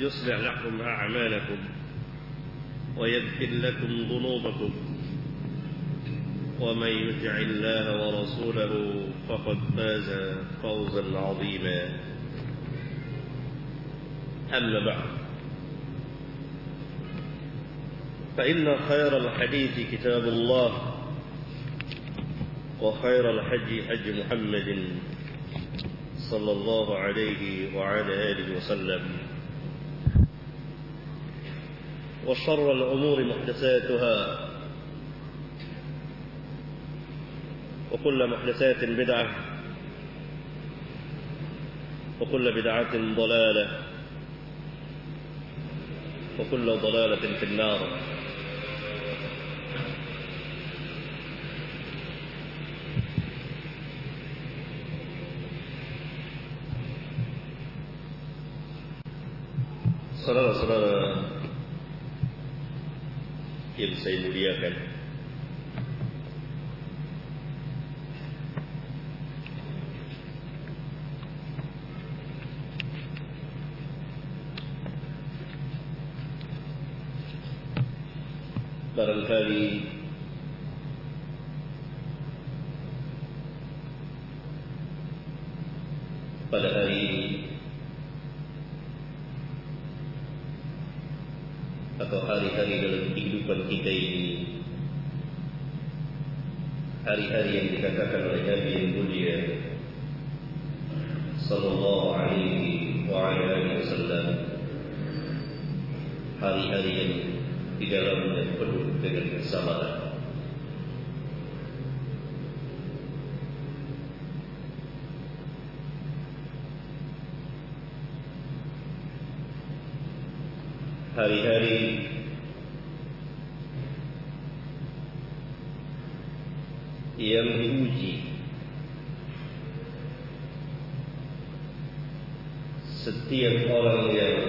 يصلح لكم أعمالكم ويغفر لكم ذنوبكم ومن يطع الله ورسوله فقد فاز فوزا عظيما. أما بعد فإن خير الحديث كتاب الله وخير الحج حج محمد صلى الله عليه وعلى آله وسلم. وشر الأمور محدثاتها. وكل محدثات بدعة. وكل بدعة ضلالة. وكل ضلالة في النار. Saudara-saudara yang saya muliakan. Barangkali pada hari ini atau hari-hari dalam kehidupan kita ini hari-hari yang dikatakan oleh Nabi yang mulia sallallahu alaihi wa alihi wasallam hari-hari yang di dalamnya penuh dengan kesabaran hari-hari. Yang diuji setiap orang yang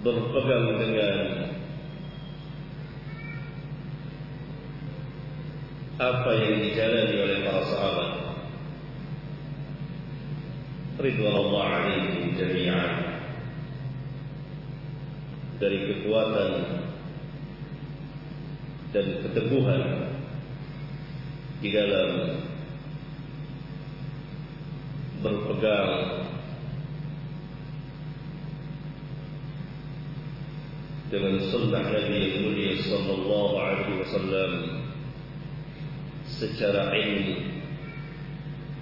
berpegang dengan apa yang dijalani oleh para sahabat ridwan Allah alaihim jami'an. Dari kekuatan dan keteguhan di dalam berpegang dengan sunnah Nabi mulia sallallahu alaihi wasallam secara ilmu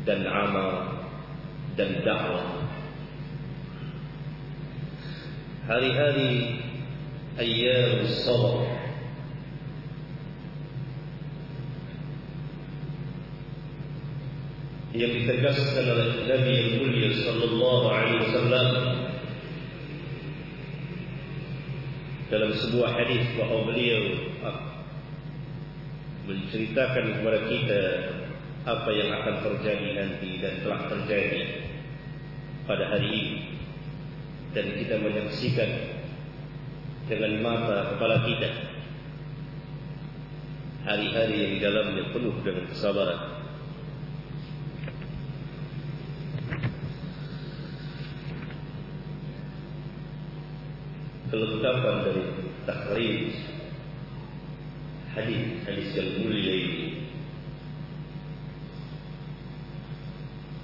dan amal dan dakwah. Hari-hari ayyam sabar yang ditegaskan oleh Nabi yang mulia sallallahu alaihi wasallam dalam sebuah hadis bahawa beliau menceritakan kepada kita apa yang akan terjadi nanti dan telah terjadi pada hari ini. Dan kita menyaksikan dengan mata kepala kita hari-hari yang di dalamnya penuh dengan kesabaran. Kelengkapan dari takhrij hadis hadis yang mulia ini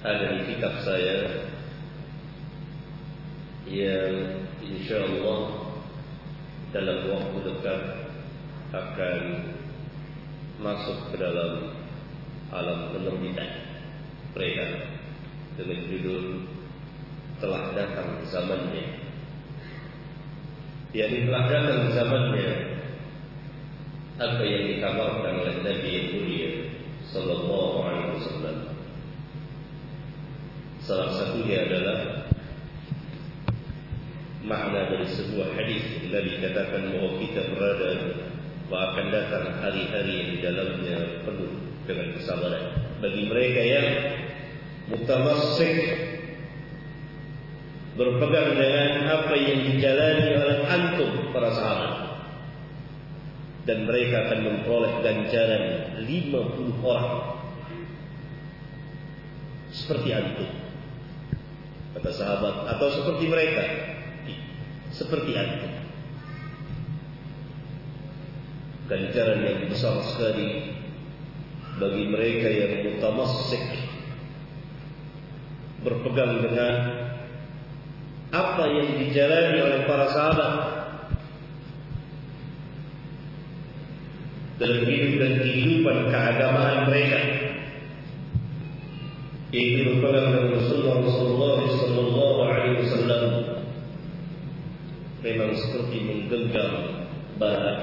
ada di kitab saya yang insya Allah dalam waktu dekat akan masuk ke dalam alam penerbitan mereka dengan judul telah datang zamannya. Yang telah datang zamannya apa yang dikabarkan oleh Nabi yang mulia sallallahu alaihi wasallam. Salah satunya adalah makna dari sebuah hadis Nabi katakan bahwa kita berada bahwa akan datang hari-hari yang di dalamnya penuh dengan kesabaran. Bagi mereka yang mutamassik berpegang dengan apa yang dijalani oleh antum para sahabat dan mereka akan memperoleh ganjaran 50 orang seperti antum kata sahabat atau seperti mereka seperti antum ganjaran yang besar sekali bagi mereka yang mutamassik berpegang dengan apa yang dijalani oleh para sahabat dalam hidup dan kehidupan keagamaan mereka. Ini berpegang dengan Rasulullah Sallallahu Alaihi Wasallam memang seperti menggenggam bara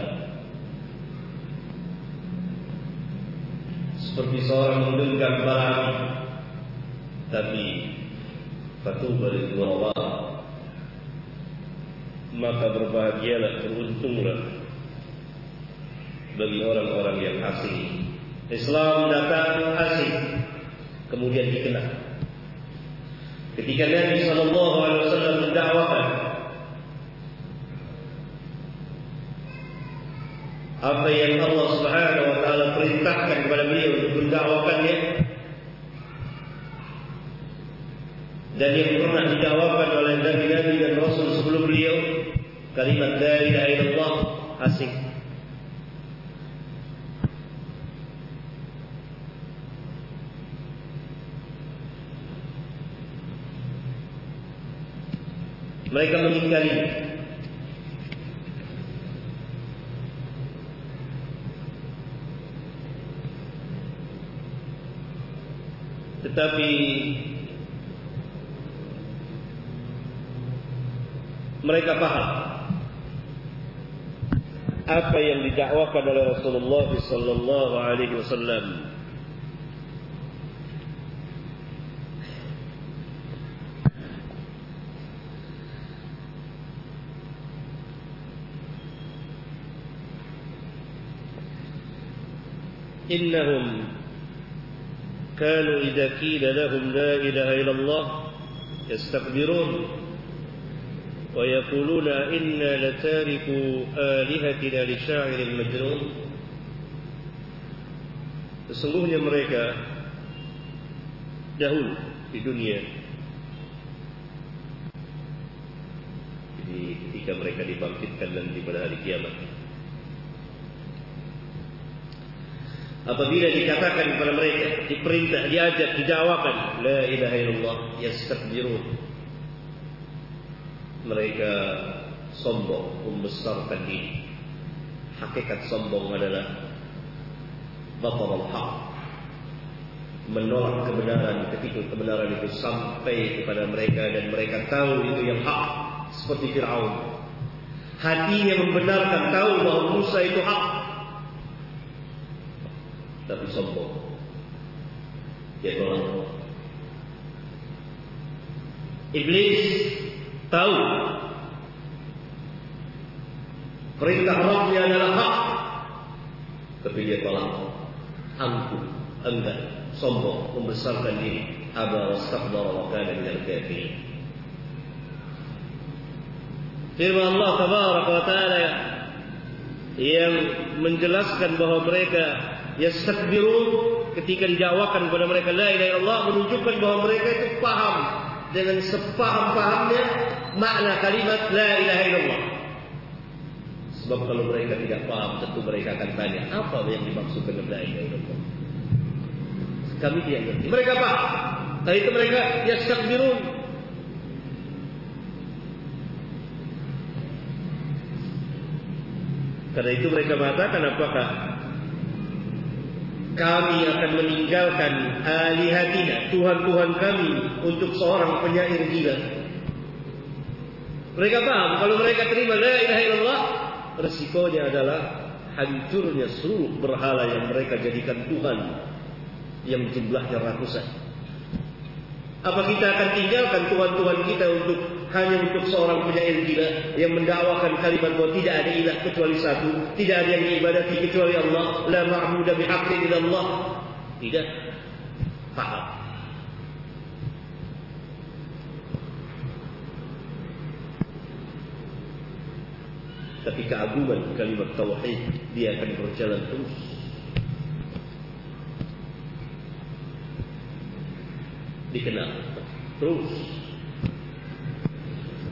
seperti seorang menggenggam bara tapi fatuba lil maka berbahagialah beruntunglah bagi orang-orang yang asing. Islam datang asing kemudian dikenal. Ketika Nabi wasallam mendakwakan apa yang Allah Subhanahu wa taala perintahkan kepada beliau untuk mendakwakannya dan yang pernah didakwakan oleh nabi-nabi dan rasul sebelum beliau kalimat la ilaha illallah asing. Mereka mengingkari Tetapi Mereka paham Apa yang didakwakan oleh Rasulullah Sallallahu alaihi wasallam. Innahum كانوا إذا قيل لهم لا إله إلا الله يستقبرون ويقولون إنا لتاركو آلهتنا لشاعر المجنون فسنوه لأمريكا دهول في الدنيا Jadi ketika mereka dibangkitkan dan di pada hari kiamat. Apabila dikatakan kepada mereka Diperintah, diajak, didawakan La ilaha illallah Yastakbirun. Mereka sombong membesarkan diri. Hakikat sombong adalah batal hak menolak kebenaran ketika kebenaran itu sampai kepada mereka dan mereka tahu itu yang hak seperti Fir'aun. Hatinya membenarkan tahu bahawa Musa itu hak sombong dia tolak Iblis tahu perintah Rabbnya adalah hak tapi dia tolak angkuh enggan sombong, membesarkan diri. Aba wastakbara wa kana minal kafirin. Firman Allah tabaraka wa taala yang menjelaskan bahawa mereka yastakbirun ketika didakwakan kepada mereka la ilaha illallah menunjukkan bahawa mereka itu paham dengan sepaham-pahamnya makna kalimat la ilaha illallah. Sebab kalau mereka tidak paham tentu mereka akan tanya apa yang dimaksud dengan la ilaha illallah. Kami tidak mengerti. Mereka paham. Tapi itu mereka yastakbirun Karena itu mereka mengatakan apakah kami akan meninggalkan alihatina Tuhan-Tuhan kami untuk seorang penyair gila. Mereka paham kalau mereka terima la ilaha illallah resikonya adalah hancurnya seluruh berhala yang mereka jadikan Tuhan yang jumlahnya ratusan. Apa kita akan tinggalkan Tuhan-Tuhan kita untuk hanya untuk seorang penyair gila yang mendakwakan kalimat bahwa tidak ada ilah kecuali satu, tidak ada yang diibadati kecuali Allah, la ma'budu bihaqqin illa Allah. Tidak paham. Tapi keagungan kalimat tauhid dia akan berjalan terus. Dikenal terus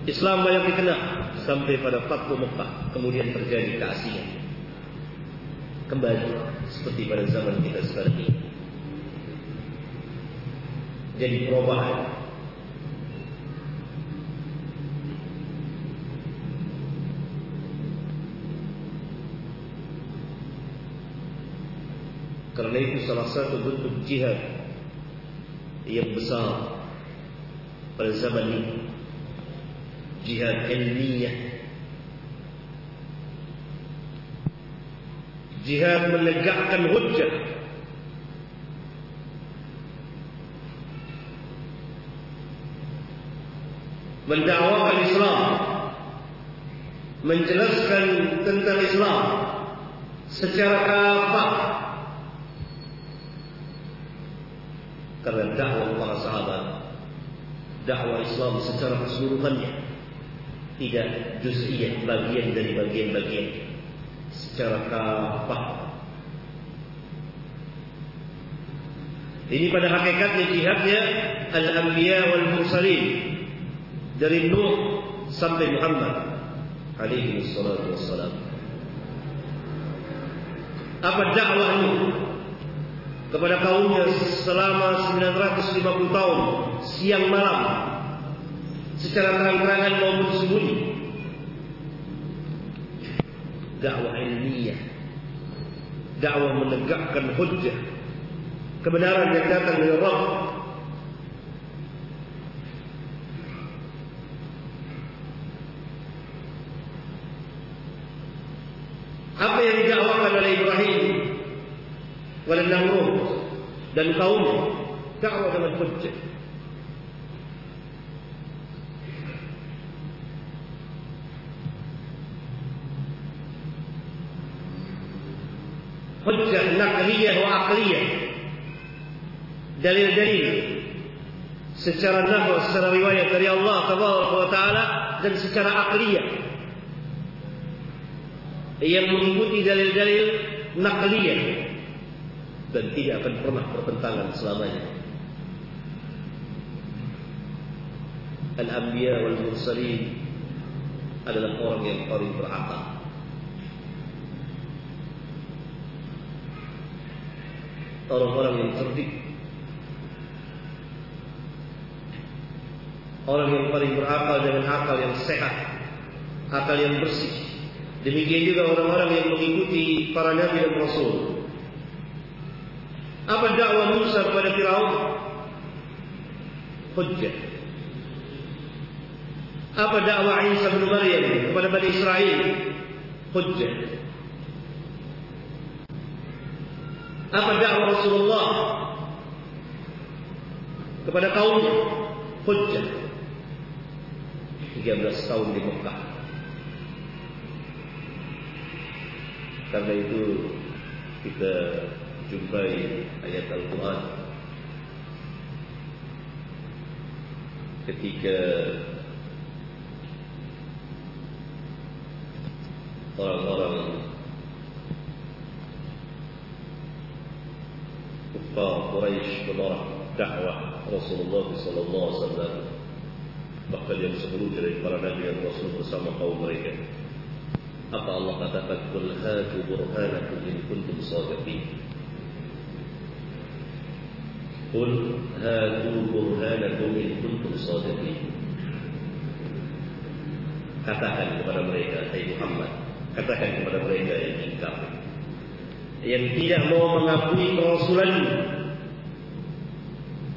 Islam banyak dikenal sampai pada Fatwa Mekah kemudian terjadi keasian kembali seperti pada zaman kita sekarang ini. Jadi perubahan. Karena itu salah satu bentuk jihad yang besar pada zaman ini jihad ilmiah. Jihad menegakkan hujjah. Mendakwakan Islam. Menjelaskan tentang Islam secara kafah. Karena dakwah para sahabat dakwah Islam secara keseluruhannya tidak juz'iyah bagian dari bagian-bagian. Secara kafah. Ini pada hakikatnya jihadnya al-anbiya wal mursalin. Dari Nuh sampai Muhammad. Alaihi wassalatu wassalam. Apa dakwah Nuh kepada kaumnya selama 950 tahun siang malam secara terang-terangan maupun sembunyi. Dakwah ilmiah. Dakwah menegakkan hujjah. Kebenaran yang datang dari Rabb. Apa yang didakwakan oleh Ibrahim oleh Namrud dan kaum dakwah dengan hujjah nakliyah wa akliyah dalil-dalil secara nahwa secara riwayat dari Allah taala dan secara akliyah yang mengikuti dalil-dalil nakliyah dan tidak akan pernah bertentangan selamanya. Al-anbiya wal mursalin adalah orang yang paling berakal orang-orang yang cerdik orang yang paling berakal dengan akal yang sehat akal yang bersih. Demikian juga orang-orang yang mengikuti para nabi dan rasul. Apa dakwah Musa kepada Firaun? Hujjah. Apa dakwah Isa bin Maryam kepada Bani Israel? Hujjah apa dakwah Rasulullah? Kepada kaumnya. Hujjah. 13 tahun di Mekah. Karena itu kita jumpai ayat Al-Quran. Ketika orang-orang kufar Quraisy menolak dakwah Rasulullah sallallahu alaihi wasallam bahkan yang sebelum dari para nabi dan rasul bersama kaum mereka apa Allah katakan kul hatu burhanakum in kuntum sadiqin kul hatu burhanakum in kuntum sadiqin katakan kepada mereka hai Muhammad katakan kepada mereka yang ingkar yang tidak mau mengakui kerasulan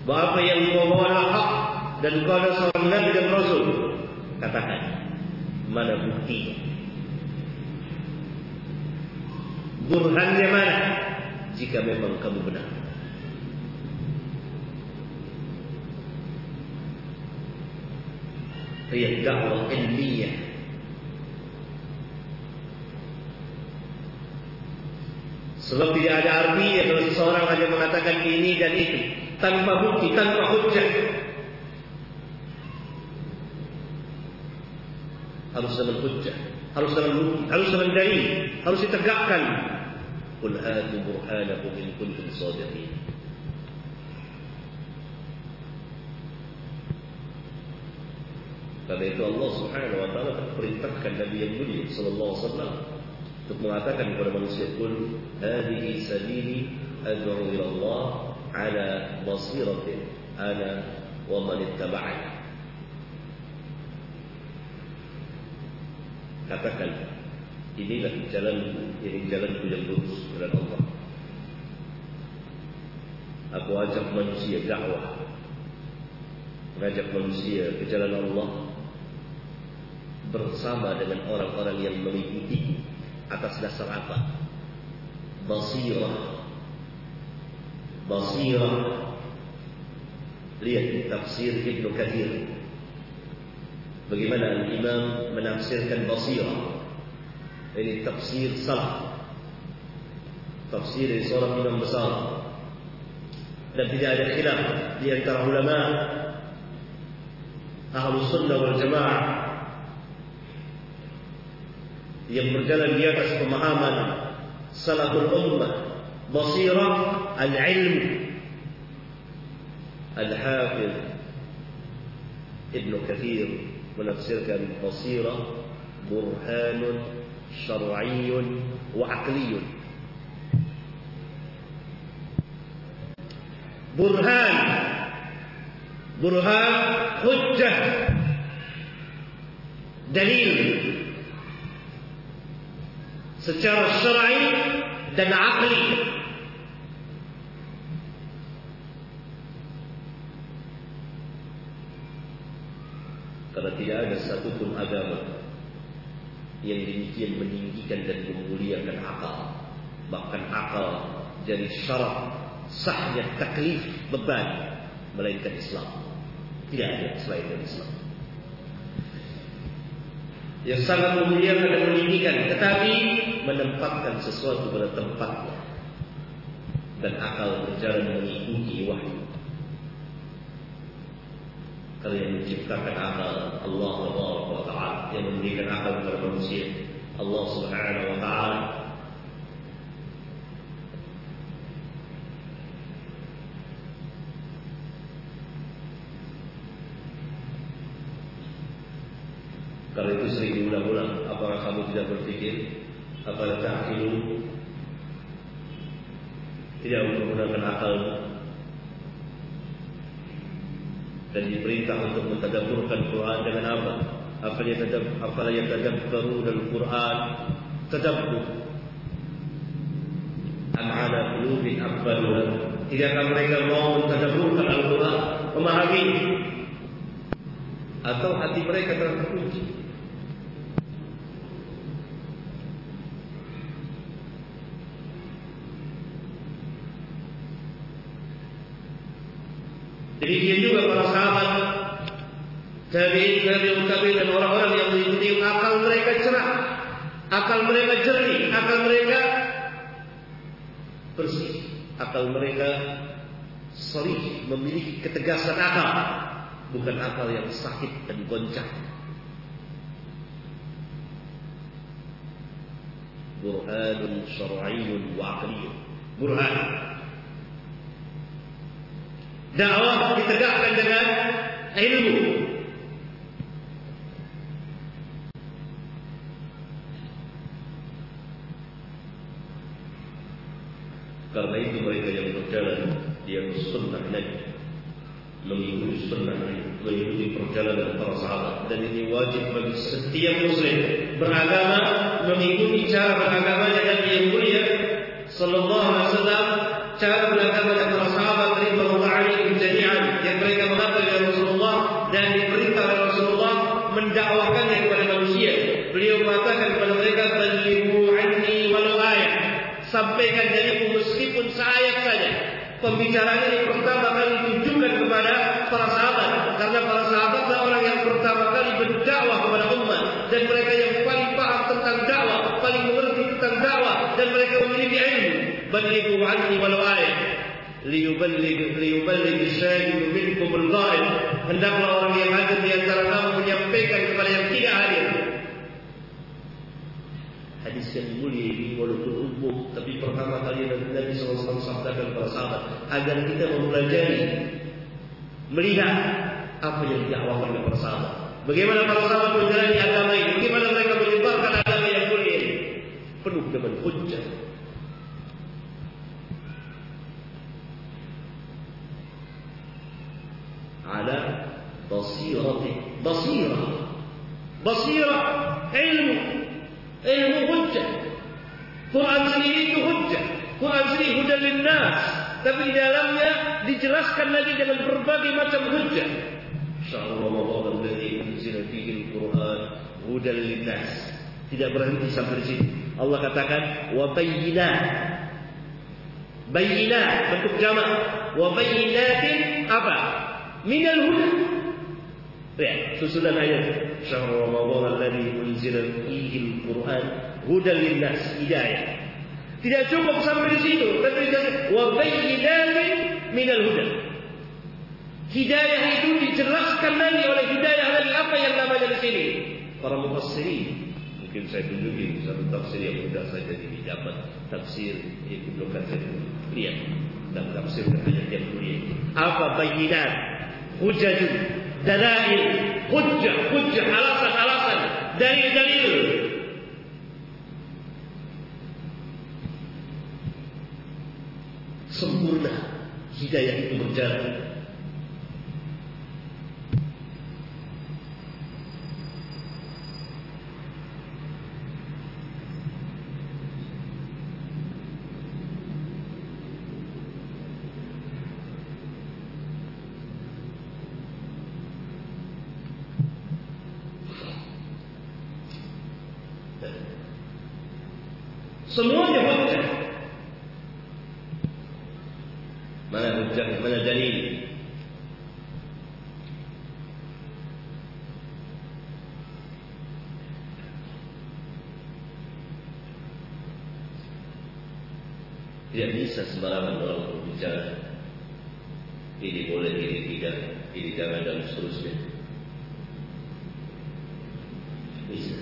bahawa yang mau bawa hak dan kau ada seorang Nabi dan Rasul? Katakan mana bukti burhannya mana? Jika memang kamu benar. Ia dakwah ilmiah Sebab tidak ada artinya kalau seseorang hanya mengatakan ini dan itu tanpa bukti, tanpa hujah. Harus dengan hujah, harus dengan bukti, harus dengan dalil, harus ditegakkan. Qul hatu burhanakum in kuntum shadiqin. Karena itu Allah Subhanahu wa taala perintahkan Nabi yang mulia sallallahu alaihi wasallam untuk mengatakan kepada manusia pun hadhihi sabili ad'u ila Allah ala basiratin ana wa man ittaba'ani. Katakan inilah jalan ini jalan yang lurus kepada Allah. Aku ajak manusia dakwah. Mengajak manusia ke jalan Allah bersama dengan orang-orang yang mengikuti atas dasar apa? Basirah. Basirah. Lihat tafsir Ibn Kathir. Bagaimana Imam menafsirkan basirah. Ini tafsir salah. Tafsir dari seorang imam besar. Dan tidak ada khilaf di antara ulama Ahlus Sunnah wal Jamaah yang berjalan di atas pemahaman salaful ummah basirah al-ilm. Al-hafiz Ibn Kathir menafsirkan basirah burhanun syar'iyyun wa aqliyyun. Burhan. Burhan hujjah. Dalil secara syar'i dan akli. Karena tidak ada satu pun agama yang demikian meninggikan dan memuliakan akal. Bahkan akal jadi syarat sahnya taklif beban melainkan Islam. Tidak ada selain dari Islam yang sangat memuliakan dan meninggikan tetapi menempatkan sesuatu pada tempatnya. Dan akal berjalan mengikuti wahyu. Kalau yang menciptakan akal Allah ta'ala yang memberikan akal kepada manusia Allah subhanahu wa ta'ala Kalau diulang-ulang Apakah kamu tidak berpikir Apakah ta'akilu Tidak menggunakan akal. Dan diperintah untuk mentadaburkan Quran dengan apa? Apa yang tadab, apa yang tadabbaru dan Quran? Tadabbur. Am'ala qulubin akbaluha Tidakkah mereka mau mentadaburkan Al-Quran? Memahami. Atau hati mereka terkunci Dia juga para sahabat Tabi'in, tabi'un, tabi'in dan orang-orang yang mengikuti akal mereka cerah Akal mereka jernih, akal mereka bersih Akal mereka serih, memiliki ketegasan akal bukan akal yang sakit dan goncang. Burhanun syar'iyyun wa aqliyyun. Burhan. Dakwah ditegakkan dengan ilmu. Karena itu mereka yang berjalan di atas sunnah Nabi mengikuti sunnah mengikuti perjalanan para sahabat. Dan ini wajib bagi setiap muslim beragama mengikuti cara beragamanya Nabi yang mulia. Sallallahu alaihi wasallam cara beragama para sahabat radhiyallahu anhum jami'an yang mereka mengaku ya Rasulullah dan diperintah oleh Rasulullah mendakwakannya kepada manusia beliau mengatakan kepada mereka balighu anni walau ayat sampaikan dariku meskipun seayat saja pembicaraan ini pertama kali ditujukan kepada para sahabat karena para sahabat adalah orang yang pertama kali berdakwah kepada umat dan mereka yang paling paham tentang dakwah paling mengerti tentang dakwah dan mereka memiliki ilmu ayat liyuballigh liyuballigh syahid minkum al-ghaib hendaklah orang yang hadir di antara kamu menyampaikan kepada yang tidak hadir hadis yang mulia ini walaupun umum tapi pertama kali Nabi SAW sabdakan kepada sahabat agar kita mempelajari melihat apa yang diawakan oleh para sahabat. Bagaimana para sahabat menjalani agama ini? Bagaimana mereka menyebarkan agama yang mulia ini? Penuh dengan hujjah basirati basirah basirah ilmu ilmu hujjah Quran sendiri itu hujjah Quran sendiri hujjah linnas tapi di dalamnya dijelaskan lagi dengan berbagai macam hujjah Syahrul Ramadan alladhi unzila fihi al-Quran hujjah linnas tidak berhenti sampai di sini Allah katakan wa bayyinat bayyinat bentuk jamak wa bayyinatin apa minal huda susunan ayat Syahrul Ramadan alladhi unzila fihi al-Quran hudan linnas hidayah. Tidak cukup sampai di situ, tapi dikatakan wa bayyinatin minal huda. Hidayah itu dijelaskan lagi oleh hidayah lagi apa yang namanya di sini? Para mufassirin. Mungkin saya tunjukin satu tafsir yang mudah saja didapat tafsir Ibnu Katsir. Lihat dan tafsir yang mulia. Apa bayyinat? Hujjah dalail, hujjah, hujjah, alasan-alasan, dalil-dalil. Sempurna hidayah itu berjalan. Semuanya hujjah. Mana hujjah, mana dalil? Tidak bisa sembarangan orang berbicara. Ini boleh, ini tidak, ini jangan dan seterusnya. Bisa.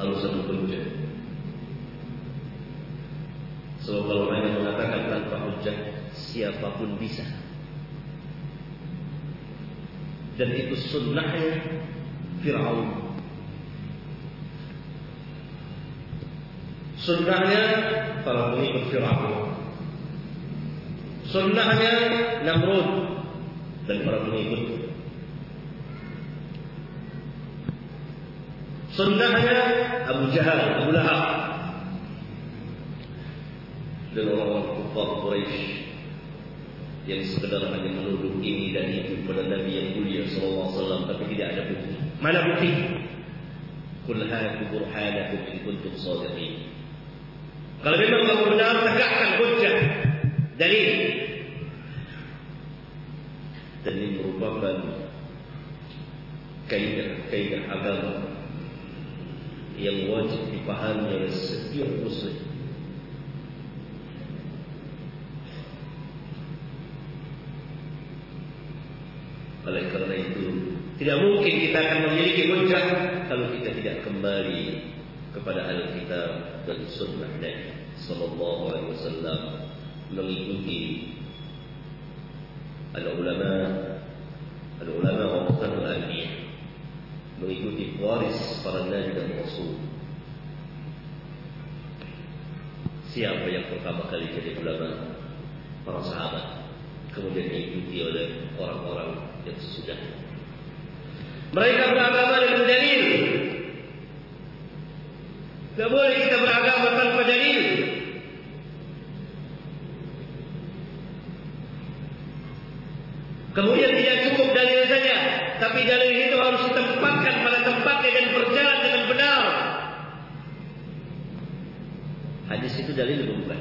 Harus satu hujjah. Sebab kalau mereka mengatakan tanpa hujah siapapun bisa. Dan itu sunnahnya Fir'aun. Sunnahnya para pengikut Fir'aun. Sunnahnya Namrud dan para pengikut. Sunnahnya Abu Jahal, Abu Lahab dan orang-orang kufar Quraisy yang sekedar hanya menuduh ini dan itu kepada Nabi yang mulia sallallahu alaihi wasallam tapi tidak ada bukti. Mana bukti? Qul hatu burhanakum in kuntum shadiqin. Kalau memang kamu benar tegakkan hujjah dalil. Dan ini merupakan kaidah-kaidah agama yang wajib dipahami oleh setiap muslim. Oleh kerana itu, tidak mungkin kita akan memiliki hujah kalau kita tidak kembali kepada Alkitab dan Sunnah Nabi Sallallahu Alaihi Wasallam mengikuti. Al-ulama al-ulama wa anbiya mengikuti waris para nabi dan rasul. Siapa yang pertama kali jadi ulama? Para sahabat. Kemudian diikuti oleh orang-orang yang sesudah mereka beragama dengan dalil. Tidak boleh kita beragama tanpa dalil Kemudian tidak cukup dalil saja, tapi dalil itu harus ditempatkan pada tempatnya dan berjalan dengan benar. Hadis itu dalil bukan?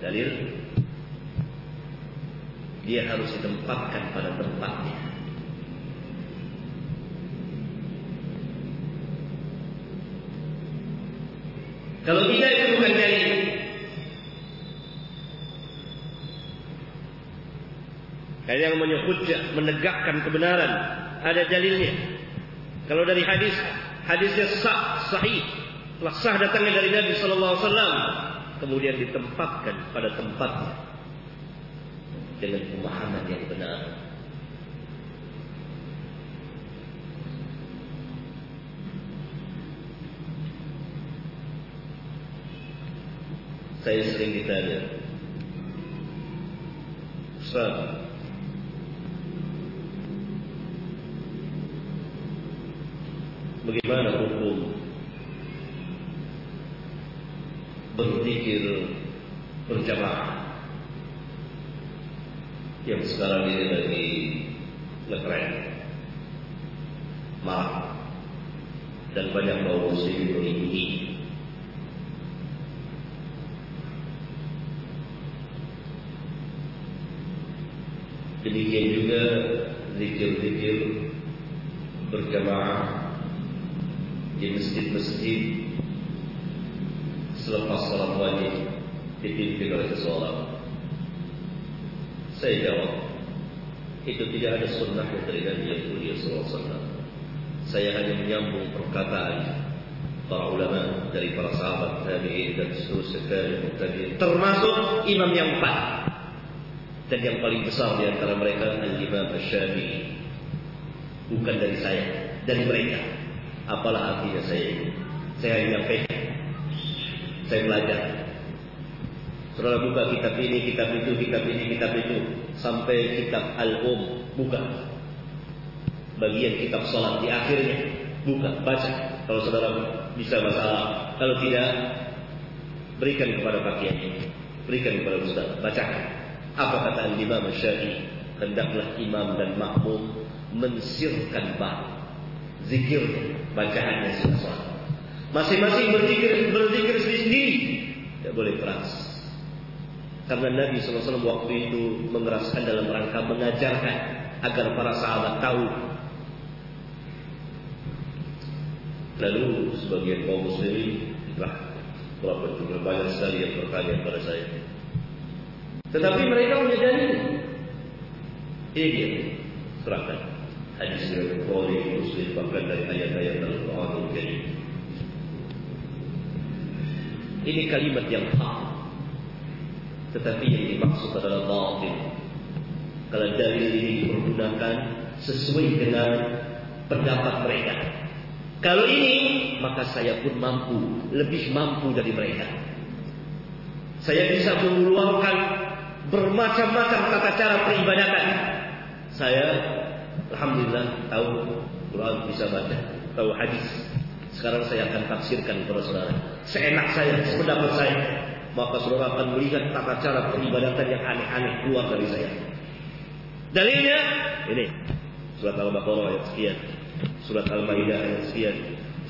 Dalil dia harus ditempatkan pada tempatnya. Kalau tidak itu Ada yang menyebut menegakkan kebenaran ada dalilnya. Kalau dari hadis, hadisnya sah, sahih, telah sah datangnya dari Nabi Sallallahu Alaihi Wasallam, kemudian ditempatkan pada tempatnya dengan pemahaman yang benar. Saya sering ditanya, Ustaz, bagaimana hukum berzikir berjamaah yang sekarang ini lagi ngetren maaf. Dan banyak kaum muslim mengikuti demikian juga zikir-zikir berjamaah di masjid-masjid selepas salat wajib dipimpin oleh seseorang. Saya jawab, itu tidak ada sunnah dari Nabi yang mulia SAW. Saya hanya menyambung perkataan para ulama dari para sahabat tabi'in dan seterusnya dari termasuk imam yang empat dan yang paling besar di antara mereka al-imam asy-syafi'i bukan dari saya dari mereka apalah artinya saya ini. Saya hanya menyampaikan. Saya belajar. Saudara buka kitab ini, kitab itu, kitab ini, kitab itu. Sampai kitab Al-Um. Buka. Bagian kitab salat di akhirnya. Buka, baca. Kalau saudara bisa masalah. Kalau tidak, berikan kepada pakaian ini. Berikan kepada ustaz. Bacakan. Apa kata Imam Syafi'i? Hendaklah imam dan makmum mensirkan bah zikir bacaan dan sunnah. Masing-masing berzikir berzikir sendiri, tidak boleh keras. Karena Nabi SAW waktu itu mengeraskan dalam rangka mengajarkan agar para sahabat tahu. Lalu sebagian kaum muslimin telah berapa jumlah banyak sekali yang bertanya kepada saya. Tetapi mereka menyadari ini dia serahkan hadis Bukhari Muslim bahkan dari ayat-ayat Al-Quran Al-Karim. Ini kalimat yang hak. Tetapi yang dimaksud adalah batin. Kalau dalil ini dipergunakan sesuai dengan pendapat mereka. Kalau ini, maka saya pun mampu, lebih mampu dari mereka. Saya bisa mengeluarkan bermacam-macam tata cara peribadatan. Saya Alhamdulillah tahu Quran bisa baca, tahu hadis. Sekarang saya akan tafsirkan kepada saudara. Seenak saya, sependapat saya. Maka saudara akan melihat tata cara peribadatan yang aneh-aneh keluar dari saya. Dalilnya ini surat Al-Baqarah ayat sekian, surat Al-Maidah ayat sekian,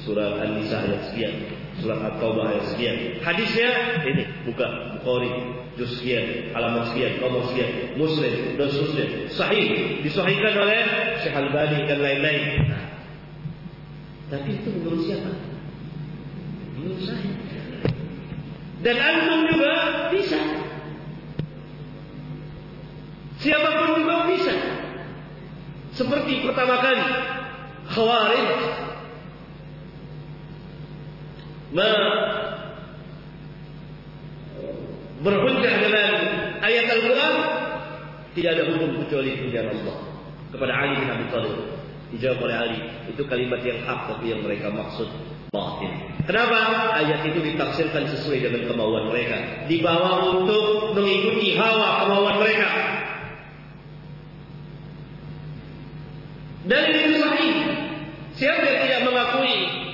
surat An-Nisa ayat sekian, surat At-Taubah ayat sekian. Hadisnya ini buka Bukhari juz sekian, halaman sekian, nomor sekian, Muslim dan seterusnya. Sahih disahihkan oleh Syekh Al-Bani dan lain-lain. Tapi itu menurut siapa? Menurut saya. Dan antum juga bisa. Siapapun juga bisa. seperti pertama kali Khawarij ma berhujjah dengan ayat Al-Quran tidak ada hukum kecuali pujian Allah. Kepada Ali bin Abi Thalib dijawab oleh Ali itu kalimat yang hak tapi yang mereka maksud batin. Kenapa? Ayat itu ditafsirkan sesuai dengan kemauan mereka. Dibawa untuk mengikuti hawa kemauan mereka. Dan ini sahih. Siapa yang tidak mengakui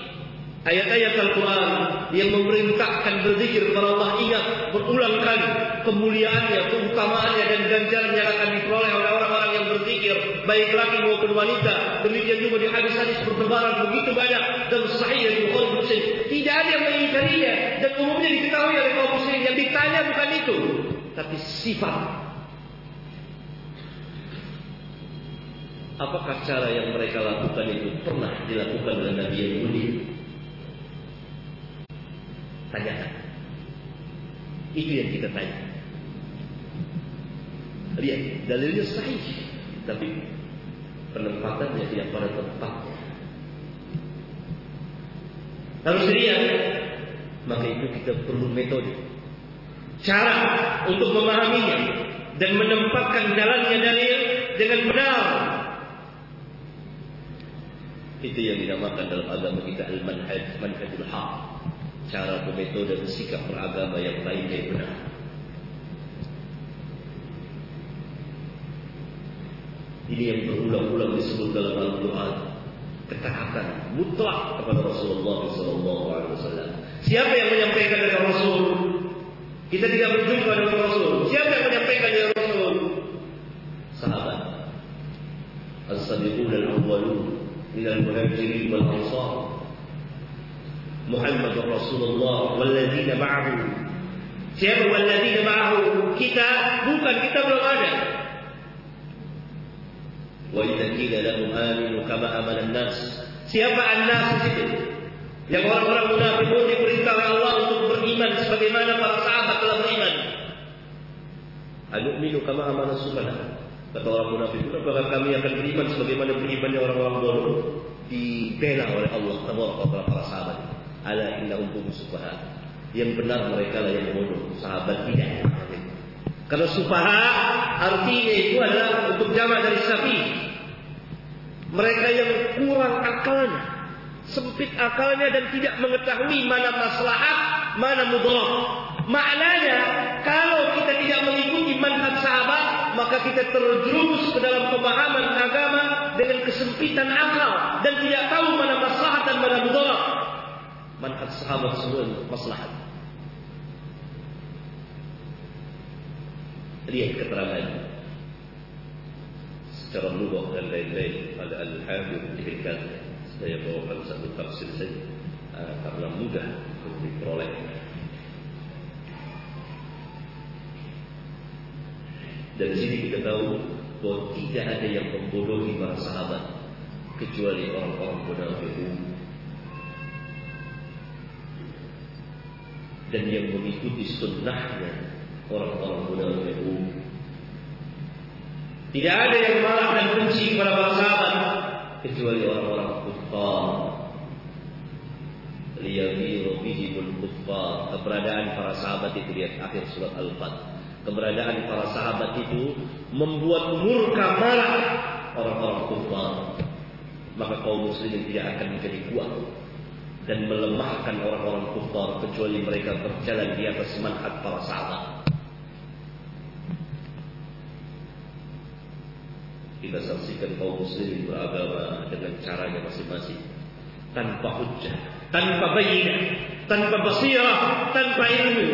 ayat-ayat Al-Quran yang memerintahkan berzikir kepada Allah ingat berulang kali kemuliaannya, keutamaannya dan ganjaran yang akan diperoleh oleh orang-orang yang berzikir baik laki maupun wanita. Demikian juga di hadis-hadis bertebaran begitu banyak dan sahih dari Bukhari Muslim. Tidak ada yang mengingkarinya dan umumnya diketahui oleh kaum muslim yang ditanya bukan itu tapi sifat. Apakah cara yang mereka lakukan itu pernah dilakukan oleh Nabi yang mulia tanyakan. Itu yang kita tanya. Lihat, dalilnya sahih. Tapi penempatannya tidak pada tempatnya. Harus dilihat. Maka itu kita perlu metode. Cara untuk memahaminya. Dan menempatkan jalannya dalil dengan benar. Itu yang dinamakan dalam agama kita al-manhaj, manhajul haq cara bermetode dan sikap beragama yang baik dan benar. Ini yang berulang-ulang disebut dalam Al-Quran. Ketaatan mutlak kepada Rasulullah SAW. Siapa yang menyampaikan dari Rasul? Kita tidak berjumpa dengan Rasul. Siapa yang menyampaikan dari Rasul? Sahabat. As-Sabiqun al-Awwalun. Minal muhajirin wal-ansar. Muhammad Rasulullah walladzina ma'ahu. Siapa walladzina ma'ahu? Kita bukan kita belum ada. Wa idza qila lahum aminu kama amana an-nas. Siapa an-nas itu? Yang orang-orang munafik pun diperintah oleh Allah untuk beriman sebagaimana para sahabat telah beriman. Anu'minu kama amana subhanahu. Kata orang munafik itu apakah kami akan beriman sebagaimana berimannya orang-orang bodoh dibela oleh Allah taala para sahabat ala innahum hum sufaha. Yang benar mereka lah yang bodoh, sahabat tidak. Kalau sufaha artinya itu adalah untuk jamak dari safi. Mereka yang kurang akalnya, sempit akalnya dan tidak mengetahui mana maslahat, mana mudarat. Maknanya kalau kita tidak mengikuti manhaj sahabat, maka kita terjerumus ke dalam pemahaman agama dengan kesempitan akal dan tidak tahu mana maslahat dan mana mudarat manhaj sahabat untuk maslahat. Lihat keterangan secara lughah dan lain-lain pada al-Habib diberikan. Saya bawakan satu tafsir saja uh, karena mudah untuk diperoleh. Dan sini kita tahu bahawa tidak ada yang membodohi para sahabat kecuali orang-orang munafik dan yang mengikuti sunnahnya orang-orang munafik tidak ada yang marah dan benci kepada para sahabat kecuali orang-orang kufar. Liyaghiru bihimul kufar. Keberadaan para sahabat itu lihat akhir surat al-fat. Keberadaan para sahabat itu membuat murka marah orang-orang kufar. Maka kaum muslimin tidak akan menjadi kuat dan melemahkan orang-orang kufar kecuali mereka berjalan di atas manhaj para sahabat. Kita saksikan kaum muslimin beragama dengan caranya masing-masing. Tanpa hujah, tanpa bayinah, tanpa basirah, tanpa ilmu.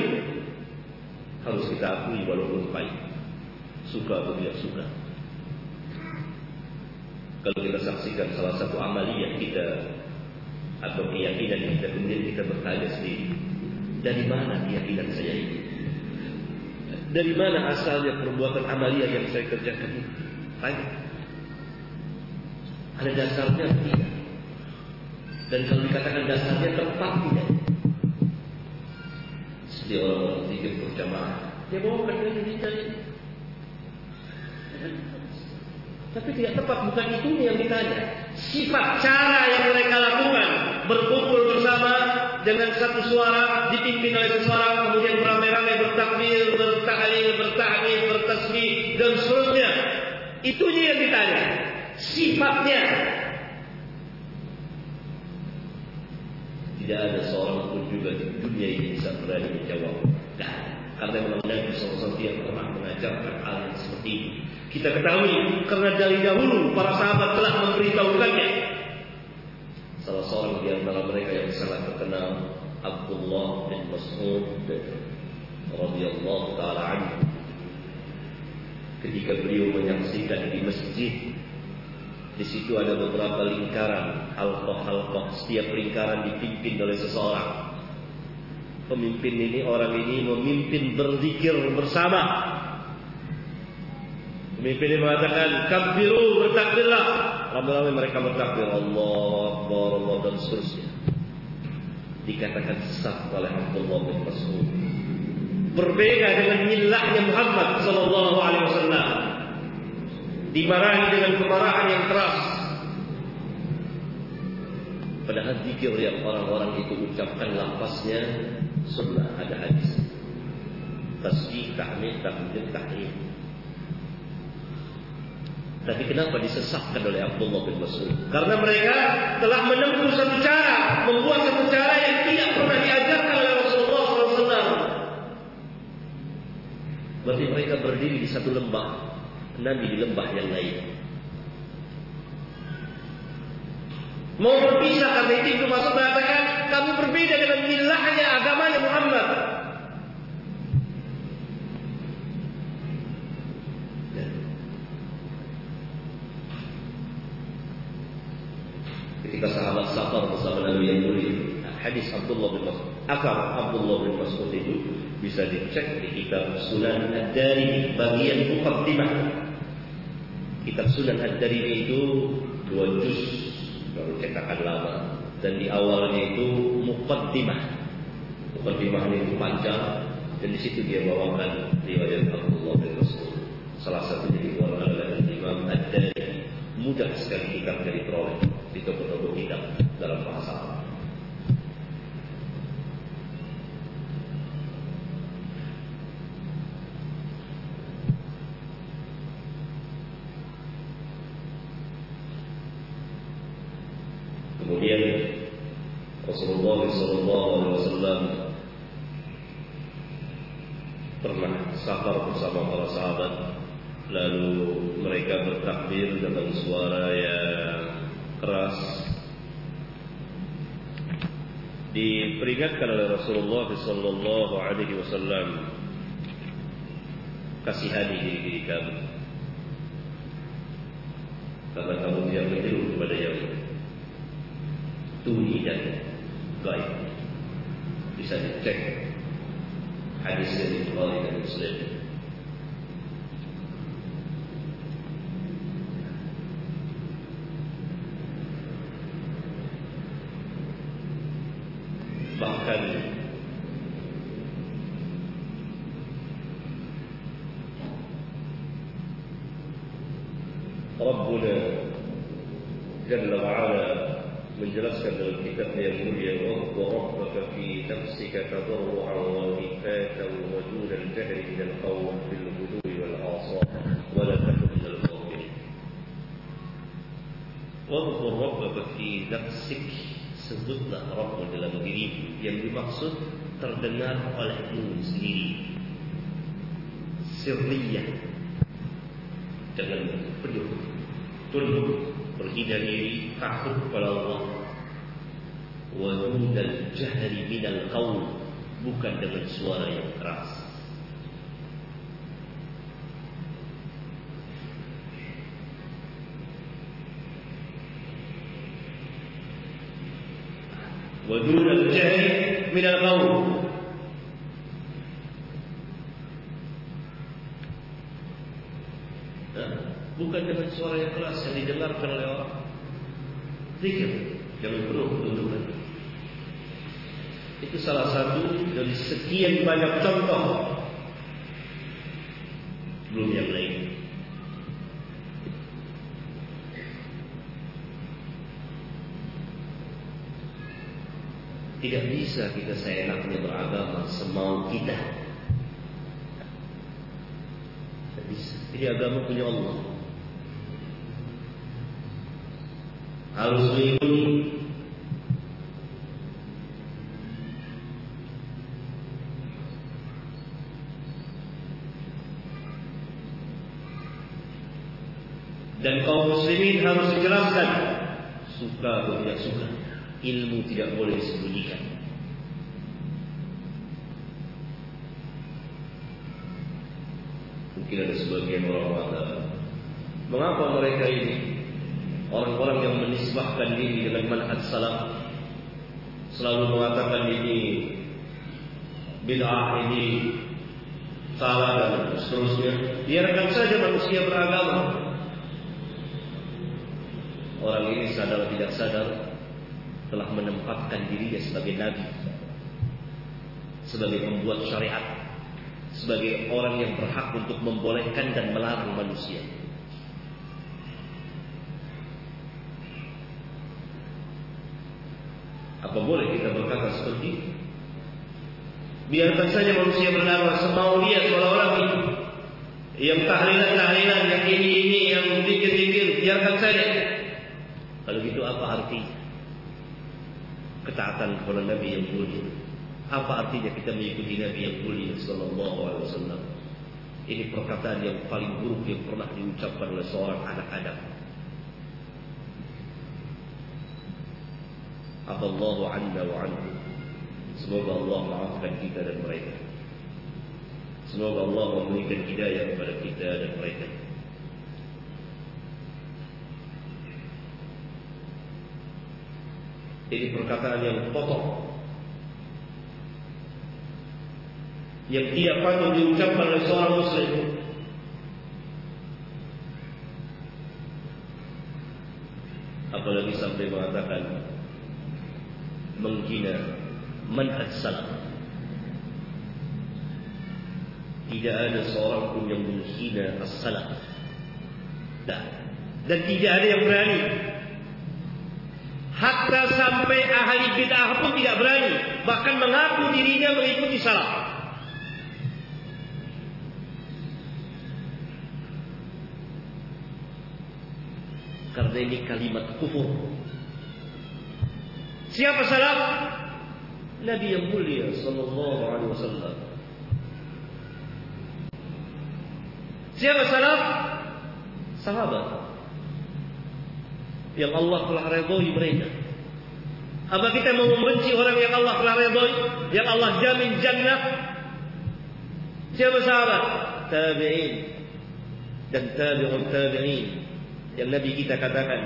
Harus kita akui walaupun baik. Suka atau tidak suka. Kalau kita saksikan salah satu amaliyah kita atau keyakinan kita kemudian kita bertanya sendiri. Dari mana keyakinan saya ini? Dari mana asalnya perbuatan amalia yang saya kerjakan ini? Tanya. Ada dasarnya tidak? Dan kalau dikatakan dasarnya tepat tidak? Seperti orang-orang zikir berjamaah dia bawa kan ini tadi Tapi tidak tepat, bukan itu yang ditanya. Sifat cara yang mereka lakukan. Berkumpul bersama dengan satu suara, dipimpin oleh seseorang, kemudian beramai-ramai bertakbir, bertahlil, bertahmid, bertasbih, dan seterusnya. Itunya yang ditanya. Sifatnya. Tidak ada seorang pun juga di dunia ini bisa berani menjawab. Dan karena memang Nabi SAW tidak pernah mengajarkan hal yang seperti ini. Kita ketahui karena dari dahulu para sahabat telah memberitahukannya. Salah seorang di antara mereka yang sangat terkenal Abdullah bin Mas'ud radhiyallahu taala anhu. Ketika beliau menyaksikan di masjid di situ ada beberapa lingkaran halqah-halqah. Setiap lingkaran dipimpin oleh seseorang. Pemimpin ini orang ini memimpin berzikir bersama Pemimpin ini mengatakan kabiru bertakbirlah. Ramai-ramai mereka bertakbir Allah Akbar Allah dan seterusnya. Dikatakan sah oleh Abdullah bin Mas'ud. Berbeda dengan milahnya Muhammad sallallahu alaihi wasallam. Dimarahi dengan kemarahan yang keras. Padahal zikir yang orang-orang itu ucapkan lafaznya sunnah ada hadis. Tasbih, tahmid, tahmid, tahmid. Tapi kenapa disesatkan oleh Abdullah bin Mas'ud? Karena mereka telah menempuh satu cara, membuat satu cara yang tidak pernah diajarkan oleh Rasulullah SAW. Berarti mereka berdiri di satu lembah, Nabi di lembah yang lain. Mau berpisah karena itu masuk mengatakan kami berbeda dengan milahnya agamanya Muhammad. ketika sahabat safar Nabi yang mulia. Hadis Abdullah bin Mas'ud. Akal Abdullah bin Mas'ud itu bisa dicek di kitab Sunan Ad-Darimi bagian mukaddimah. Kitab Sunan Ad-Darimi itu dua juz baru cetakan lama dan di awalnya itu mukaddimah. Mukaddimah ini panjang dan di situ dia bawakan riwayat Abdullah bin Mas'ud. Salah satu dari ulama Imam Ad-Darimi mudah sekali kita dari peroleh di toko-toko kita dalam bahasa Arab. Kemudian Rasulullah SAW pernah safar bersama para sahabat. Lalu mereka bertakbir dengan suara yang keras. Diperingatkan oleh Rasulullah sallallahu alaihi wasallam kasihani diri diri kamu. Karena kamu tidak meniru kepada yang tuni dan baik. Bisa dicek. Hadis yang dikeluarkan dan Muslim bahkan Rabbuna Jalla wa'ala menjelaskan dalam kitabnya yang mulia Rabbu Rabbaka fi nafsika tadarru'an wa khifatan wa dun al-jahri min al-qawl bil ghudwi wal asar wa la takun min al-qawmin Rabbu Rabbaka fi nafsika sebutlah Rabbmu dalam Maksud terdengar oleh ibu sendiri. Sirriyah. Dengan penuh tunduk berhidang diri takut kepada Allah. Wadudal jahri minal qawm bukan dengan suara yang keras. Wadudal من القول bukan dengan suara yang keras yang didengarkan oleh orang zikir jangan penuh tuntutan itu salah satu dari sekian banyak contoh belum yang lain Tidak bisa kita seenaknya beragama semau kita. Tidak bisa. Ini agama punya Allah. Harus mengikuti dan kaum muslimin harus dijelaskan suka atau tidak suka ilmu tidak boleh disembunyikan. Mungkin ada sebagian orang mengatakan mengapa mereka ini? Orang-orang yang menisbahkan diri dengan manhaj salaf selalu mengatakan ini bid'ah ini salah dan seterusnya. Biarkan saja manusia beragama. Orang ini sadar tidak sadar telah menempatkan dirinya sebagai nabi sebagai pembuat syariat sebagai orang yang berhak untuk membolehkan dan melarang manusia. Apa boleh kita berkata seperti itu? Biarkan saja manusia berdakwah semau dia seolah-olah yang tahlilan-tahlilan yang ini-ini yang dikir-dikir biarkan saja. Kalau gitu apa artinya? Ketaatan kepada Nabi yang mulia. Apa artinya kita mengikuti Nabi yang mulia sallallahu alaihi wasallam? Ini perkataan yang paling buruk yang pernah diucapkan oleh seorang anak Adam. Allahu anna wa anhu. Semoga Allah maafkan kita dan mereka. Semoga Allah memberikan hidayah kepada kita dan mereka. Ini perkataan yang kotor. Yang tidak patut diucapkan oleh seorang muslim. Apalagi sampai mengatakan Menghina manhaj salaf. Tidak ada seorang pun yang menghina as-salaf. Dan tidak ada yang berani Hatta sampai ahli bid'ah pun tidak berani. Bahkan mengaku dirinya mengikuti salah. Karena ini kalimat kufur. Siapa salah? Nabi yang mulia sallallahu alaihi wasallam. Siapa salah? Sahabat yang Allah telah redhoi mereka. Apa kita mau membenci orang yang Allah telah redhoi, yang Allah jamin jannah? Siapa sahabat? Tabi'in dan tabi'un tabi'in. Yang Nabi kita katakan,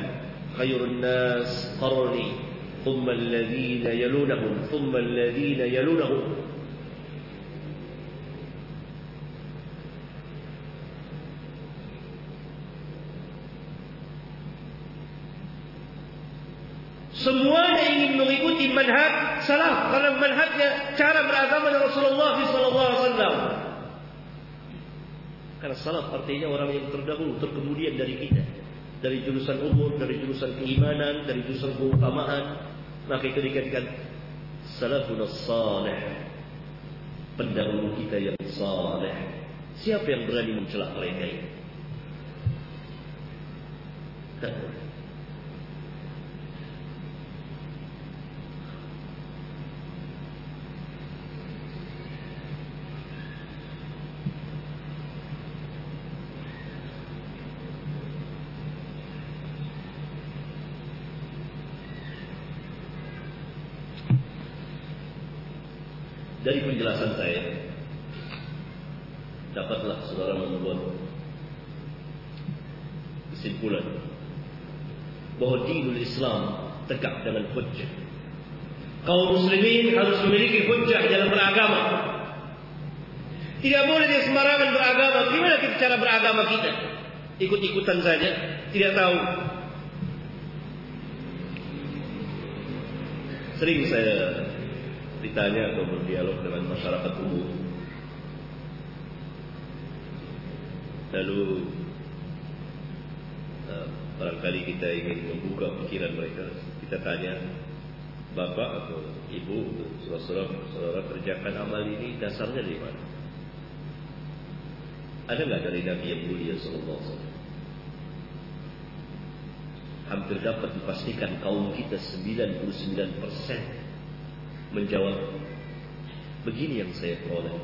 khairun nas qarni, thumma alladhina yalunahum, thumma alladhina yalunahum. Ingin mengikuti manhaj salaf karena manhajnya cara beragama Rasulullah SAW. Karena salaf artinya orang yang terdahulu, terkemudian dari kita. Dari jurusan umur, dari jurusan keimanan, dari jurusan keutamaan. Maka itu dikatakan salafun salih. Pendahulu kita yang salih. Siapa yang berani mencelak mereka ini? Tak boleh. Dari penjelasan saya Dapatlah saudara membuat Kesimpulan Bahawa dinul Islam Tegak dengan hujjah. Kaum muslimin harus memiliki hujjah dalam beragama. Tidak boleh dia sembarangan beragama. Bagaimana kita cara beragama kita? Ikut-ikutan saja. Tidak tahu. Sering saya ditanya atau berdialog dengan masyarakat umum. Lalu uh, barangkali kita ingin membuka pikiran mereka, kita tanya, bapak atau ibu saudara saudara kerjakan amal ini dasarnya dari mana? Ada nggak dari Nabi yang mulia Sallallahu Alaihi Wasallam? Hampir dapat dipastikan kaum kita 99% menjawab begini yang saya peroleh.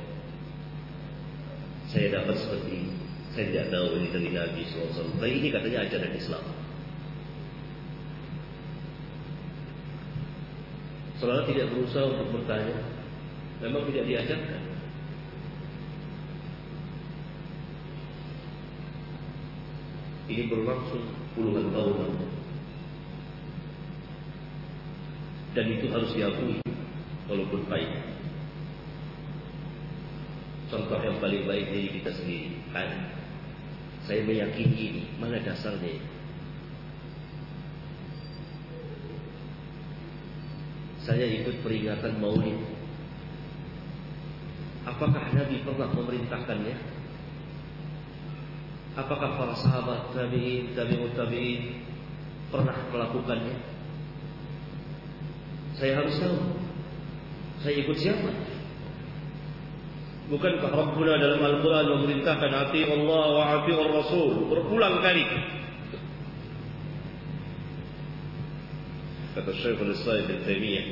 Saya dapat seperti. Saya tidak tahu ini dari Nabi SAW. Tapi ini katanya ajaran Islam. Saudara tidak berusaha untuk bertanya Memang tidak diajarkan Ini berlangsung puluhan tahun Dan itu harus diakui Walaupun baik Contoh yang paling baik dari kita sendiri kan? Saya meyakini ini Mana dasarnya saya ikut peringatan maulid. Apakah Nabi pernah memerintahkannya? Apakah para sahabat tabi'in, tabi'ut tabi'in pernah melakukannya? Saya harus tahu. Saya ikut siapa? Bukankah Rabbuna dalam Al-Quran memerintahkan hati Allah wa hati Rasul berulang kali? kata Syekh Al-Islam Ibn Taymiyah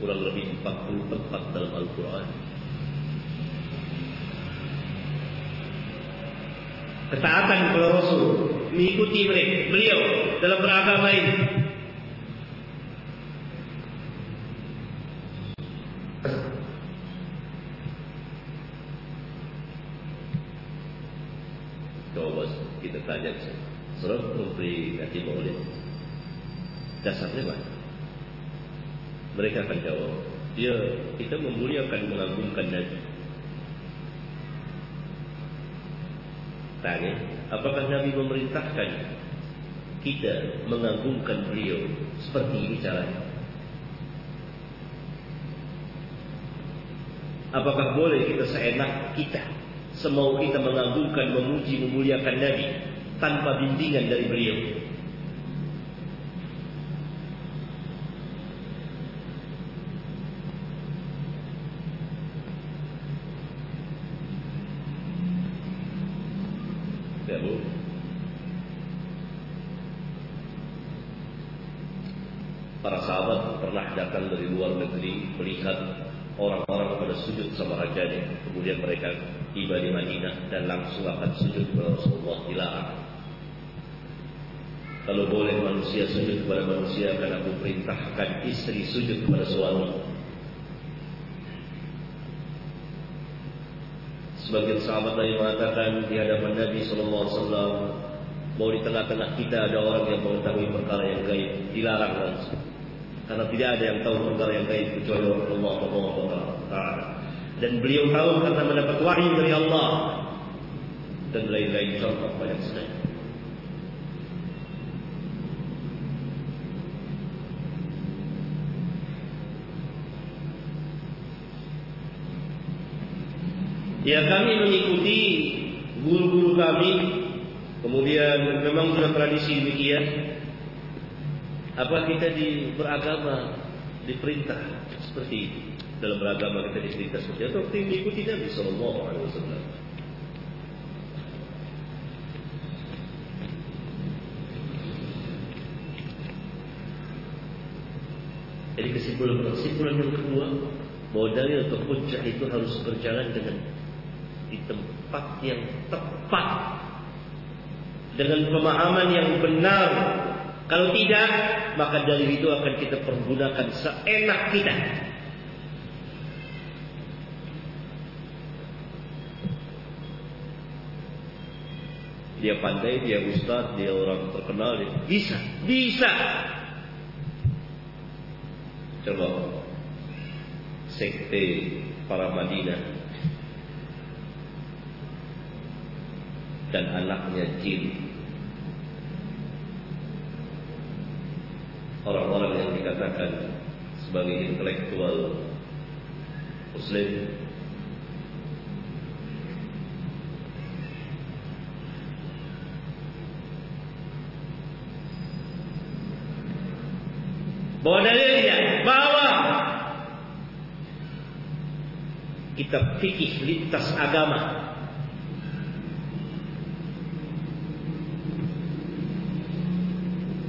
kurang lebih 40 tempat dalam Al-Quran ketaatan kepada Rasul mengikuti mereka beliau dalam beragama ini Coba kita tanya Serap Menteri Hati Maulid dasarnya mana? Mereka akan jawab, ya kita memuliakan mengagungkan Nabi. Tanya, apakah Nabi memerintahkan kita mengagungkan beliau seperti ini caranya? Apakah boleh kita seenak kita semau kita mengagungkan, memuji, memuliakan Nabi tanpa bimbingan dari beliau? datang dari luar negeri melihat orang-orang pada sujud sama rajanya. Kemudian mereka tiba di Madinah dan langsung akan sujud kepada Rasulullah dilarang. Kalau boleh manusia sujud kepada manusia akan aku perintahkan istri sujud kepada suami. Sebagian sahabat lain mengatakan di hadapan Nabi Sallallahu Alaihi Wasallam bahwa di tengah-tengah kita ada orang yang mengetahui perkara yang gaib dilarang langsung. Karena tidak ada yang tahu perkara yang gaib kecuali Allah Subhanahu wa taala. Dan beliau tahu karena mendapat wahyu dari Allah dan lain-lain contoh banyak sekali. Ya kami mengikuti guru-guru kami Kemudian memang sudah tradisi demikian apa kita di beragama diperintah seperti itu? Dalam beragama kita diperintah seperti itu atau kita mengikuti Nabi Sallallahu Alaihi Wasallam? Jadi kesimpulan kesimpulan yang kedua bahwa dalil atau hujjah itu harus berjalan dengan di tempat yang tepat dengan pemahaman yang benar kalau tidak, maka dari itu akan kita pergunakan seenak kita. Dia pandai, dia ustaz, dia orang terkenal, dia bisa, bisa. Coba. Sekte para Madinah dan anaknya jin. Orang-orang yang dikatakan sebagai intelektual muslim Bawa dalilnya, bawa. Kita fikih lintas agama.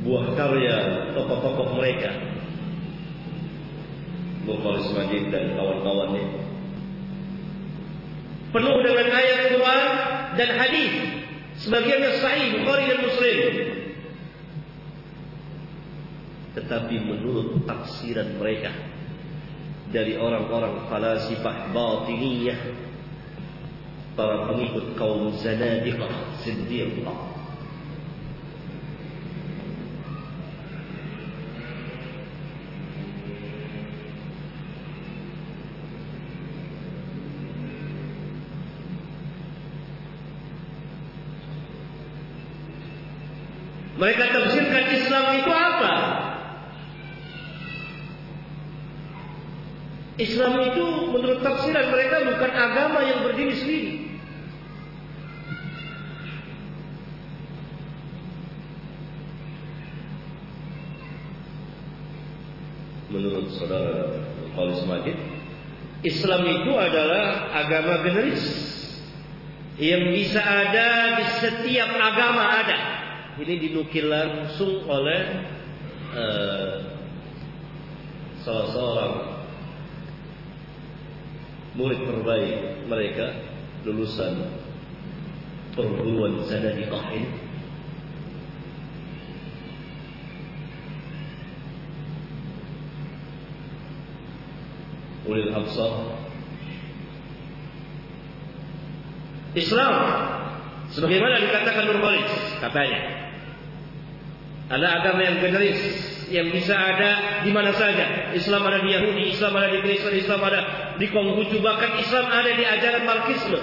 Buah karya tokoh-tokoh mereka. Mukhlis Majid dan kawan-kawannya. Penuh dengan ayat Quran dan hadis. Sebagiannya sahih Bukhari dan Muslim. Tetapi menurut tafsiran mereka dari orang-orang falasifah batiniyah para pengikut kaum zanadiqah siddiqah Islam itu menurut tafsiran mereka bukan agama yang berdiri sendiri. Menurut saudara Paulus Majid, Islam itu adalah agama generis yang bisa ada di setiap agama ada ini dinukil langsung oleh uh, salah seorang murid terbaik mereka lulusan perguruan Zanadi Qahin Ulil Absar. Islam. Sebagaimana dikatakan Nur Khalid katanya. Ada agama yang generis yang bisa ada di mana saja. Islam ada di Yahudi, Islam ada di Kristen, Islam ada di Konghucu, bahkan Islam ada di ajaran Marxisme.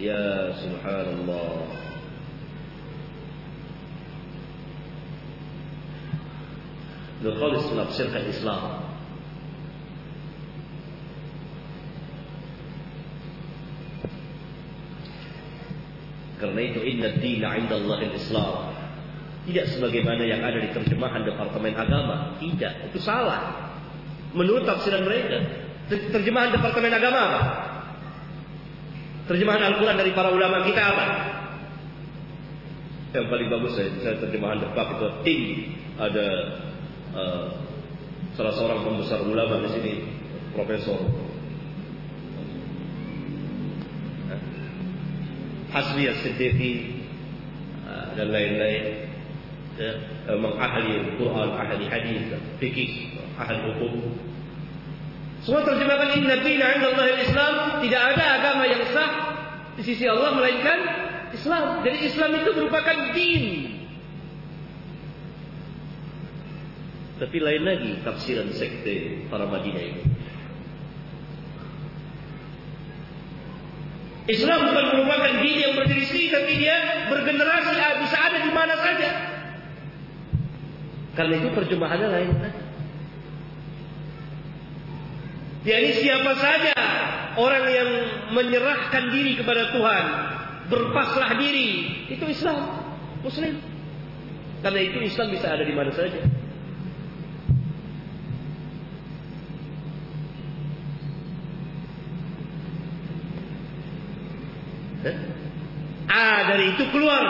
Ya subhanallah. Nukhalis menafsirkan Islam Karena itu inna dina inda Allah Islam tidak sebagaimana yang ada di terjemahan Departemen Agama. Tidak, itu salah. Menurut tafsiran mereka, terjemahan Departemen Agama apa? Terjemahan Al-Quran dari para ulama kita apa? Yang paling bagus saya, terjemahan depak itu tim ada uh, salah seorang pembesar ulama di sini, Profesor Hasbi As-Siddiqi uh, dan lain-lain ya, memang ahli Quran, ahli hadis, fikih, ahli hukum. Semua terjemahkan inna dina inda Allah Islam tidak ada agama yang sah di sisi Allah melainkan Islam. Jadi Islam itu merupakan din. Tapi lain lagi tafsiran sekte para Madinah ini. Islam bukan merupakan din yang berdiri sendiri, tapi dia bergenerasi bisa ada di mana saja. Karena itu terjemahannya lain? Ya ini siapa saja orang yang menyerahkan diri kepada Tuhan, berpasrah diri, itu Islam, Muslim. Karena itu Islam bisa ada di mana saja. Ah dari itu keluar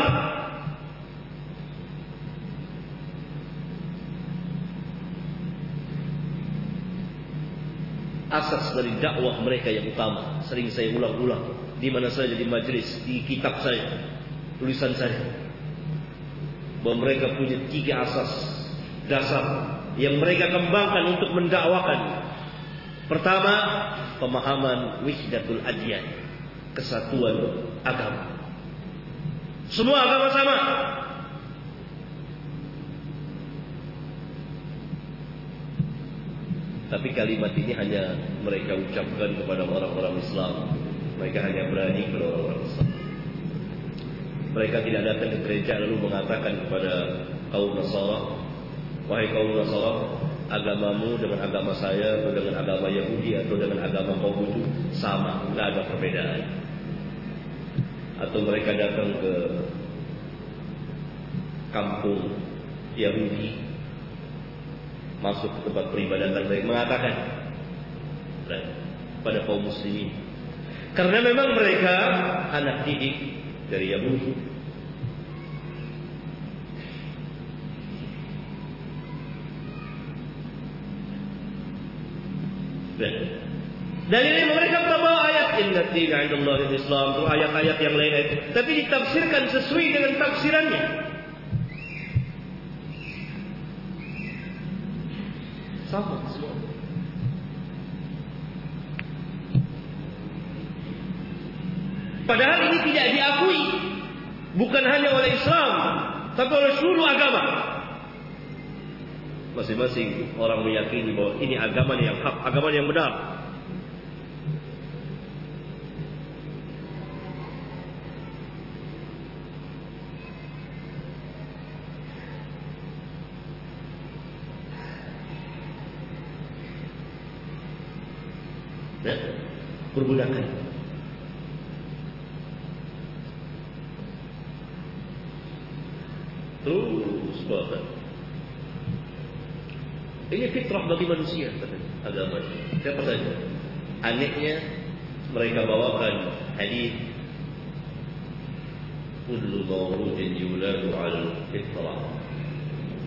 asas dari dakwah mereka yang utama. Sering saya ulang-ulang di mana saja di majlis, di kitab saya, tulisan saya. Bahwa mereka punya tiga asas dasar yang mereka kembangkan untuk mendakwakan. Pertama, pemahaman wihdatul adyan, kesatuan agama. Semua agama sama, Tapi kalimat ini hanya mereka ucapkan kepada orang-orang Islam. Mereka hanya berani kepada orang-orang Islam. Mereka tidak datang ke gereja lalu mengatakan kepada kaum Nasara, wahai kaum Nasara, agamamu dengan agama saya atau dengan agama Yahudi atau dengan agama kaum itu sama, tidak ada perbedaan. Atau mereka datang ke kampung Yahudi masuk ke tempat peribadatan mereka mengatakan pada kaum muslimin. Karena memang mereka anak didik dari Yahudi Dalilnya mereka membawa ayat Inna tina Allah Islam itu ayat-ayat yang lain. Tapi ditafsirkan sesuai dengan tafsirannya Sama semua Padahal ini tidak diakui. Bukan hanya oleh Islam Tapi oleh seluruh agama. Masing-masing orang meyakini bahwa ini agama yang hak, agama yang benar ya, perbudakan. Terus bahkan ini fitrah bagi manusia agama. Siapa saja. Anehnya mereka bawakan hadis kullu mawludin yuladu al fitrah.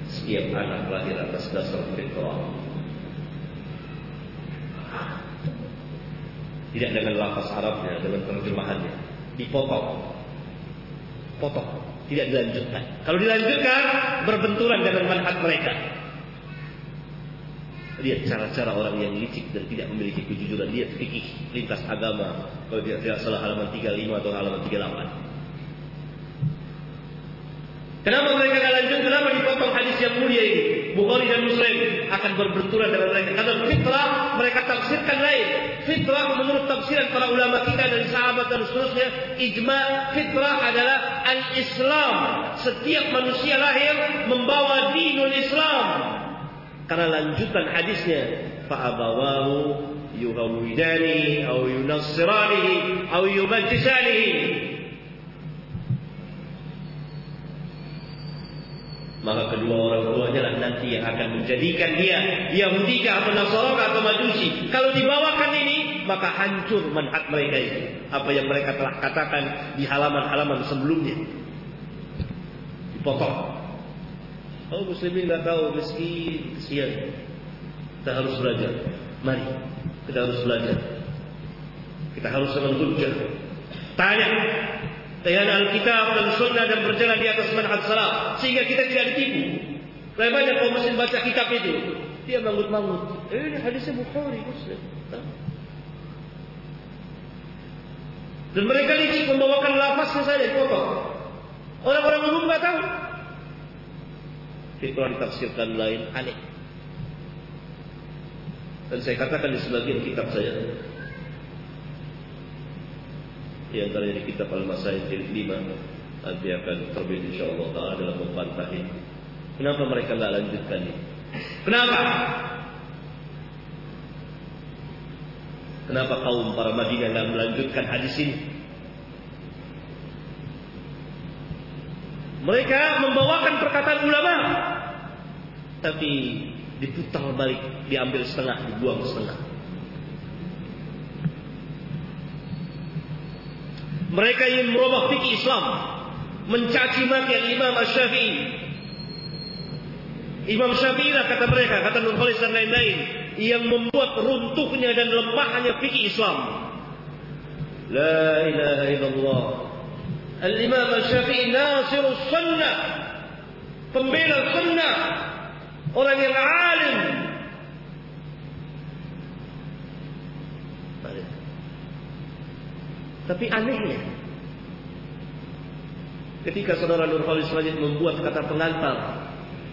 Setiap anak lahir atas dasar fitrah. Tidak dengan lafaz Arabnya, dengan terjemahannya. Dipotong. Potong. Tidak dilanjutkan. Kalau dilanjutkan, berbenturan dengan manhaj mereka. Lihat cara-cara orang yang licik dan tidak memiliki kejujuran. Lihat fikih lintas agama. Kalau tidak, tidak salah halaman 35 atau halaman 38. Kenapa mereka tidak lanjut? Kenapa dipotong hadis yang mulia ini? Bukhari dan Muslim akan berbenturan dengan mereka. Karena fitrah mereka tafsirkan lain. Fitrah menurut tafsiran para ulama kita dan sahabat dan seterusnya. Ijma fitrah adalah al-Islam. Setiap manusia lahir membawa dinul Islam. Karena lanjutan hadisnya. Fa'abawahu yuhawidani atau yunassirani atau maka kedua orang tuanya lah nanti yang akan menjadikan dia Yahudi atau Nasara atau Majusi. Kalau dibawakan ini, maka hancur manhaj mereka itu. Apa yang mereka telah katakan di halaman-halaman sebelumnya. Dipotong. Oh muslimin tidak tahu meski kesian. Kita harus belajar. Mari, kita harus belajar. Kita harus dengan hujjah. Tanya, dengan Alkitab dan Sunnah dan berjalan di atas manhaj salaf sehingga kita tidak ditipu. Banyak kaum muslim baca kitab itu, dia mangut-mangut. Eh, ini hadisnya Bukhari, Muslim. Dan mereka licik membawakan lafaznya saja potong. Orang-orang umum tidak tahu. Fitrah ditafsirkan lain aneh. Dan saya katakan di sebagian kitab saya, di antara di kitab Al-Masail jilid 5 nanti akan terbit insyaallah taala dalam membantah ini. Kenapa mereka enggak lanjutkan ini? Kenapa? Kenapa kaum para Madinah enggak melanjutkan hadis ini? Mereka membawakan perkataan ulama tapi diputar balik, diambil setengah, dibuang setengah. Mereka ingin merubah fikih Islam. Mencaci maki Imam Syafi'i. Imam Syafi'i lah kata mereka, kata Nur Khalis dan lain-lain. Yang membuat runtuhnya dan lemahnya fikih Islam. La ilaha illallah. Al-Imam Syafi'i nasirus sunnah. Pembela sunnah. Orang yang alim. Tapi anehnya ketika saudara Nur Majid membuat kata pengantar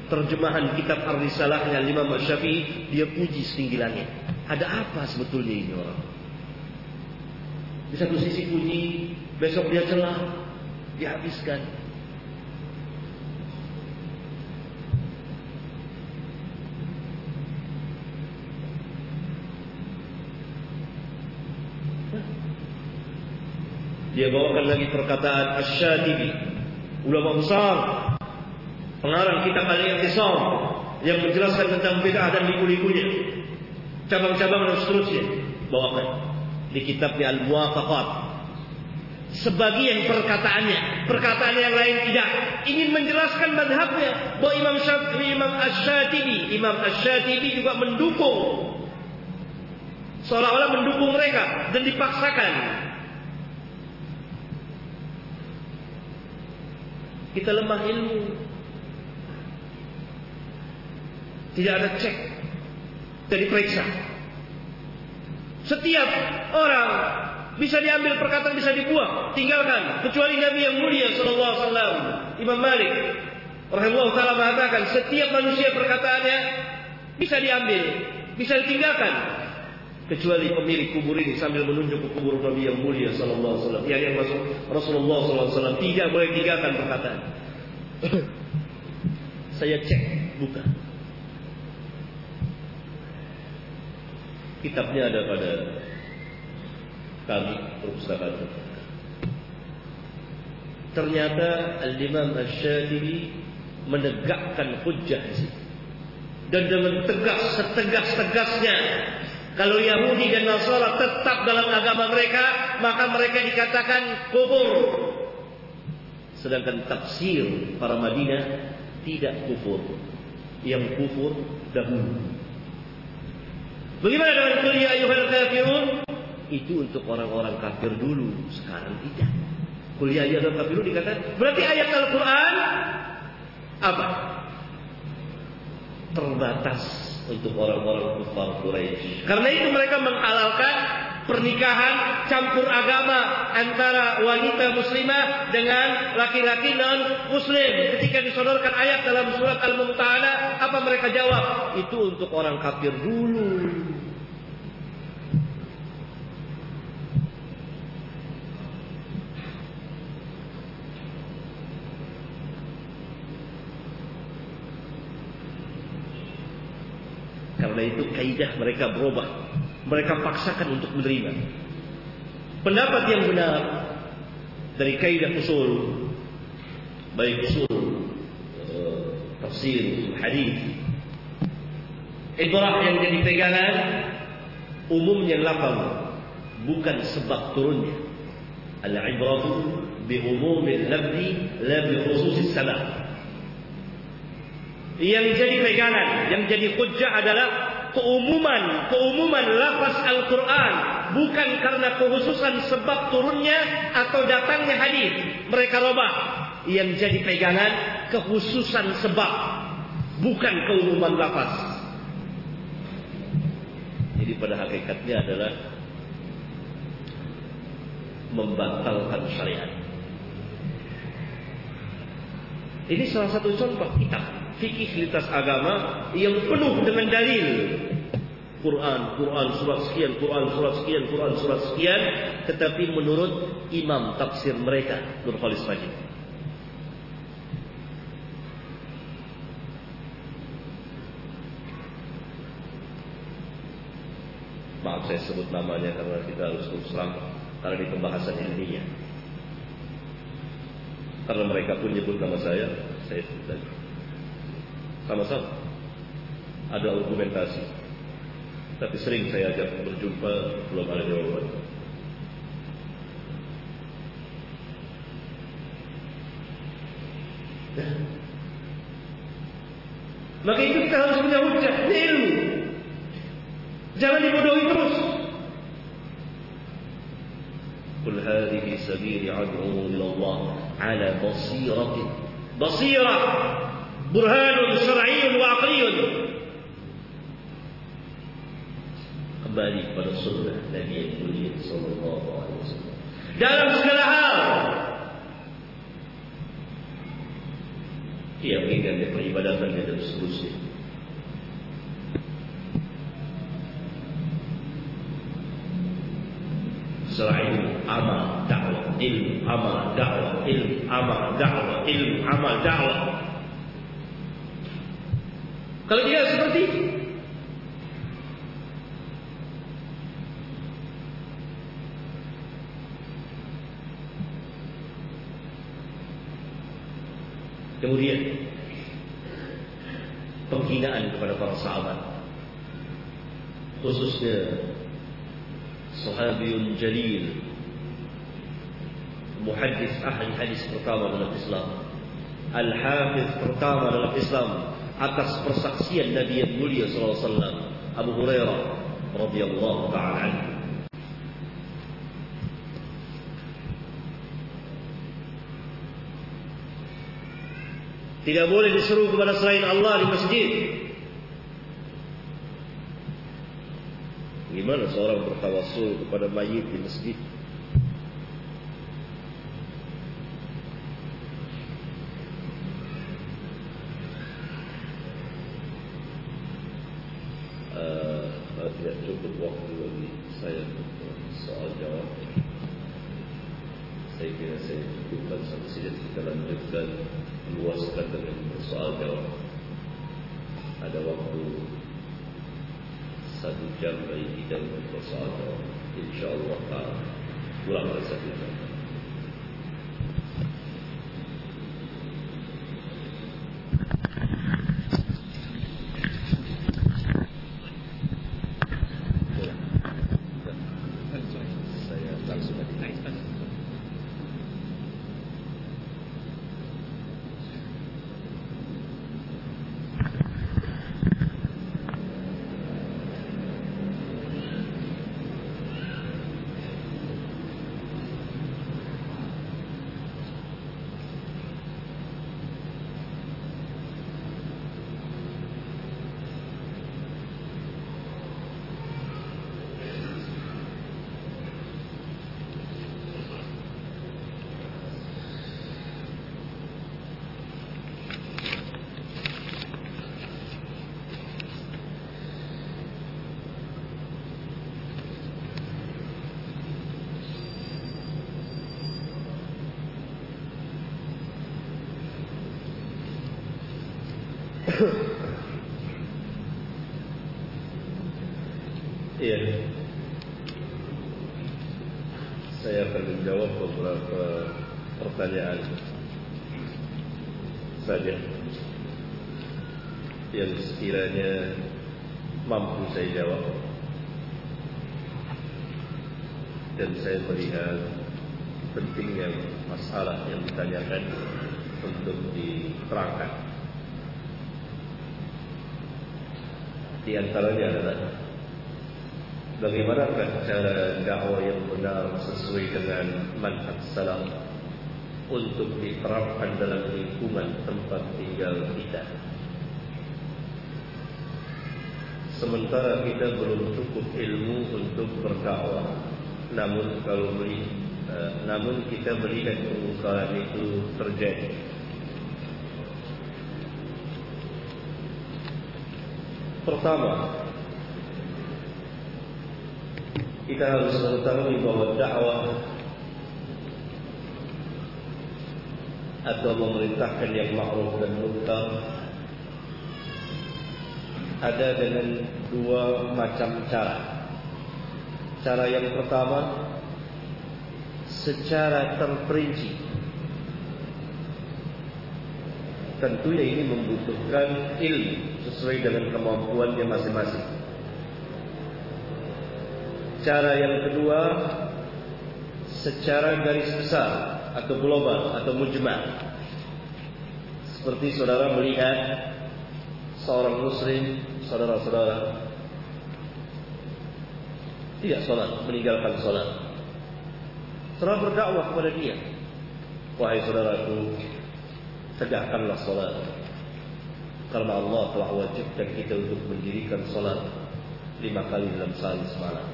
terjemahan kitab Ar-Risalahnya Imam Syafi'i, dia puji setinggi langit. Ada apa sebetulnya ini orang? Di satu sisi puji, besok dia celah, dihabiskan. Dia bawakan lagi perkataan Asy-Syatibi, ulama besar, pengarang kitab Al-I'tisam yang menjelaskan tentang bid'ah dan liku-likunya. Cabang-cabang dan seterusnya. Bawakan di kitabnya Al-Muwafaqat. Sebagian perkataannya, perkataan yang lain tidak ingin menjelaskan madhabnya. Bahwa Imam Syafi'i, Imam Ash-Shatibi, Imam Ash-Shatibi juga mendukung seolah-olah mendukung mereka dan dipaksakan. Kita lemah ilmu. Tidak ada cek. Jadi periksa. Setiap orang bisa diambil perkataan bisa dibuang, tinggalkan kecuali Nabi yang mulia sallallahu alaihi wasallam. Imam Malik rahimahullah taala mengatakan setiap manusia perkataannya bisa diambil, bisa ditinggalkan kecuali pemilik kubur ini sambil menunjuk ke kubur Nabi yang mulia sallallahu alaihi wasallam. yang masuk Rasulullah sallallahu alaihi wasallam tidak boleh tinggalkan perkataan. Saya cek buka. Kitabnya ada pada kami perpustakaan. Ternyata Al-Imam Asy-Syatibi menegakkan hujjah di. Dan dengan tegas setegas-tegasnya kalau Yahudi dan Nasara tetap dalam agama mereka, maka mereka dikatakan kufur. Sedangkan tafsir para Madinah tidak kufur. Yang kufur dahulu. Bagaimana dengan kuliah ayuhal kafirun? Itu untuk orang-orang kafir dulu, sekarang tidak. Kuliah ayuhal kafirun dikatakan, berarti ayat Al-Quran apa? Terbatas untuk orang-orang kufar Quraisy. Karena itu mereka menghalalkan pernikahan campur agama antara wanita muslimah dengan laki-laki non muslim. Ketika disodorkan ayat dalam surat Al-Mumtahanah, apa mereka jawab? Itu untuk orang kafir dulu. Karena itu kaidah mereka berubah. Mereka paksakan untuk menerima. Pendapat yang benar dari kaidah usul baik usul uh, tafsir hadis ibrah yang jadi pegangan umumnya lafaz bukan sebab turunnya al-ibratu bi umumil lafzi la bi khususis sabab yang jadi pegangan, yang jadi hujjah adalah keumuman, keumuman lafaz Al-Quran. Bukan karena kekhususan sebab turunnya atau datangnya hadis. Mereka robah. Yang jadi pegangan, kekhususan sebab. Bukan keumuman lafaz. Jadi pada hakikatnya adalah membatalkan syariat. Ini salah satu contoh kitab fikih lintas agama yang penuh dengan dalil. Quran, Quran surat sekian, Quran surat sekian, Quran surat sekian, tetapi menurut imam tafsir mereka, Nur Khalis Majid. Maaf saya sebut namanya karena kita harus terus karena di pembahasan ilmiah. Karena mereka pun nyebut nama saya, saya sebut lagi. Sama-sama. Ada argumentasi. Tapi sering saya ajak berjumpa Belum ada jawaban. Maka itu kita harus punya hujah ilmu. Jangan dibodohi terus. Qul hadhihi sabili ad'u Allah ala basiratin. Basirah syar'iyyun wa aqliyyun kembali pada sunnah Nabi Muhammad sallallahu alaihi wasallam. Dalam segala hal. Keyakinan dan peribadatan dan seterusnya. Selain amal dakwah ilmu amal dakwah ilmu amal dakwah ilmu amal dakwah Kalau dia seperti itu. Kemudian penghinaan kepada para sahabat. Khususnya sahabiyun jalil muhaddis ahli hadis pertama dalam Islam al-hafiz pertama dalam Islam atas persaksian Nabi yang mulia wasallam Abu Hurairah radhiyallahu taala Tidak boleh diseru kepada selain Allah di masjid. Gimana seorang bertawasul kepada mayit di masjid? Uh, tidak cukup waktu bagi saya untuk soal jawab. Saya kira saya cukupkan sampai sini kita lanjutkan luaskan dengan soal jawab. Ada waktu satu jam bagi kita untuk soal jawab. InsyaAllah ta'ala. Pulang rasa sesuai dengan manhaj salaf untuk diterapkan dalam lingkungan tempat tinggal kita. Sementara kita belum cukup ilmu untuk berdakwah, namun kalau melihat, uh, namun kita melihat kemungkaran itu terjadi. Pertama, kita harus mengetahui bahwa dakwah atau memerintahkan yang ma'ruf dan munkar ada dengan dua macam cara. Cara yang pertama secara terperinci. Tentunya ini membutuhkan ilmu sesuai dengan kemampuannya masing-masing. Cara yang kedua secara garis besar atau global atau mujmal. Seperti saudara melihat seorang muslim, saudara-saudara tidak sholat, meninggalkan sholat. Saudara berdakwah kepada dia. Wahai saudaraku, tegakkanlah sholat. Karena Allah telah wajibkan kita untuk mendirikan solat lima kali dalam sehari semalam.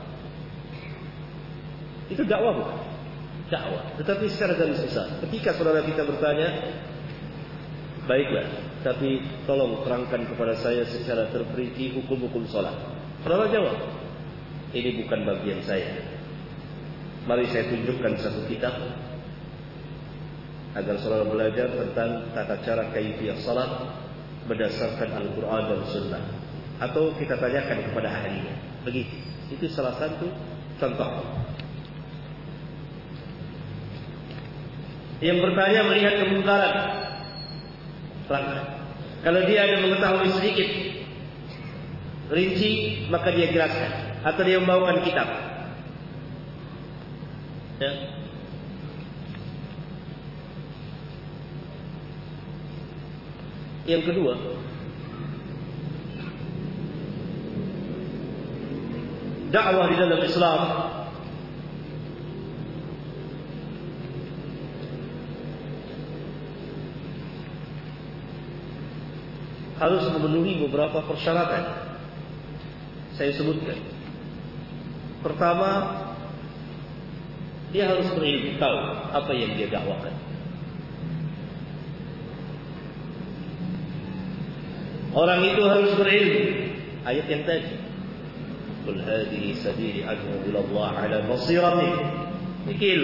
Itu dakwah bukan? Dakwah. Tetapi secara garis besar. Ketika saudara kita bertanya, baiklah. Tapi tolong terangkan kepada saya secara terperinci hukum-hukum solat. Saudara jawab, ini bukan bagian saya. Mari saya tunjukkan satu kitab agar saudara belajar tentang tata cara kaifiyah salat berdasarkan Al-Quran dan Sunnah atau kita tanyakan kepada ahlinya begitu itu salah satu contoh yang bertanya melihat kemungkaran terangkan Kalau dia ada mengetahui sedikit rinci, maka dia jelaskan. Atau dia membawakan kitab. Ya. Yang kedua, dakwah di dalam Islam harus memenuhi beberapa persyaratan. Saya sebutkan. Pertama, dia harus berilmu tahu apa yang dia dakwakan. Orang itu harus berilmu. Ayat yang tadi. Qul hadhihi sabili ad'u ila Allah 'ala basirati. Ikil.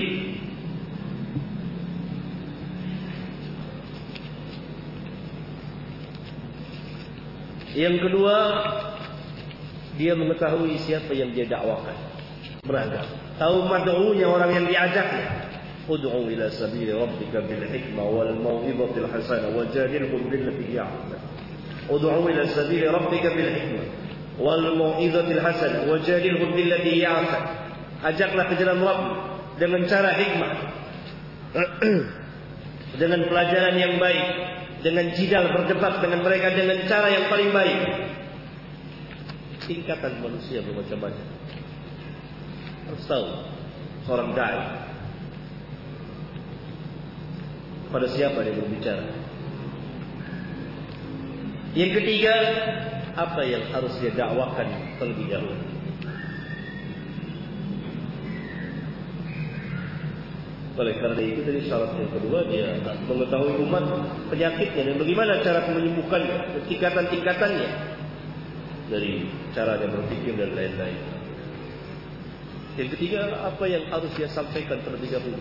Yang kedua, dia mengetahui siapa yang dia dakwakan. Beragam. Tahu mad'unya orang yang diajaknya. Ud'u ila sabili rabbika bil hikmah wal mau'izatil hasanah wajadilhum billati hiya ahsan. Ud'u ila sabili rabbika bil hikmah wal mau'izatil hasanah wajadilhum billati ahsan. Ajaklah ke jalan Rabb dengan cara hikmah. dengan pelajaran yang baik dengan jidal berdebat dengan mereka dengan cara yang paling baik. Tingkatan manusia bermacam-macam. Harus tahu seorang dai pada siapa dia berbicara. Yang ketiga, apa yang harus dia dakwakan terlebih dahulu. Oleh kerana itu dari syarat yang kedua dia mengetahui umat penyakitnya dan bagaimana cara menyembuhkannya, tingkatan-tingkatannya dari cara dia berpikir dan lain-lain. Yang ketiga, apa yang harus dia sampaikan terlebih dahulu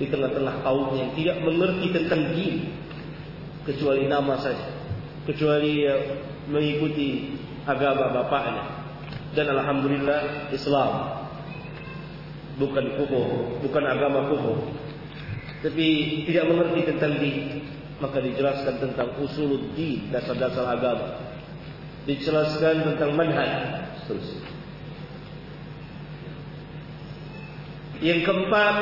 di tengah-tengah kaum yang tidak mengerti tentang din kecuali nama saja, kecuali mengikuti agama bapaknya dan alhamdulillah Islam bukan kufur, bukan agama kufur. Tapi tidak mengerti tentang din, maka dijelaskan tentang usul din, dasar-dasar agama. Dijelaskan tentang manhaj, seterusnya. Yang keempat,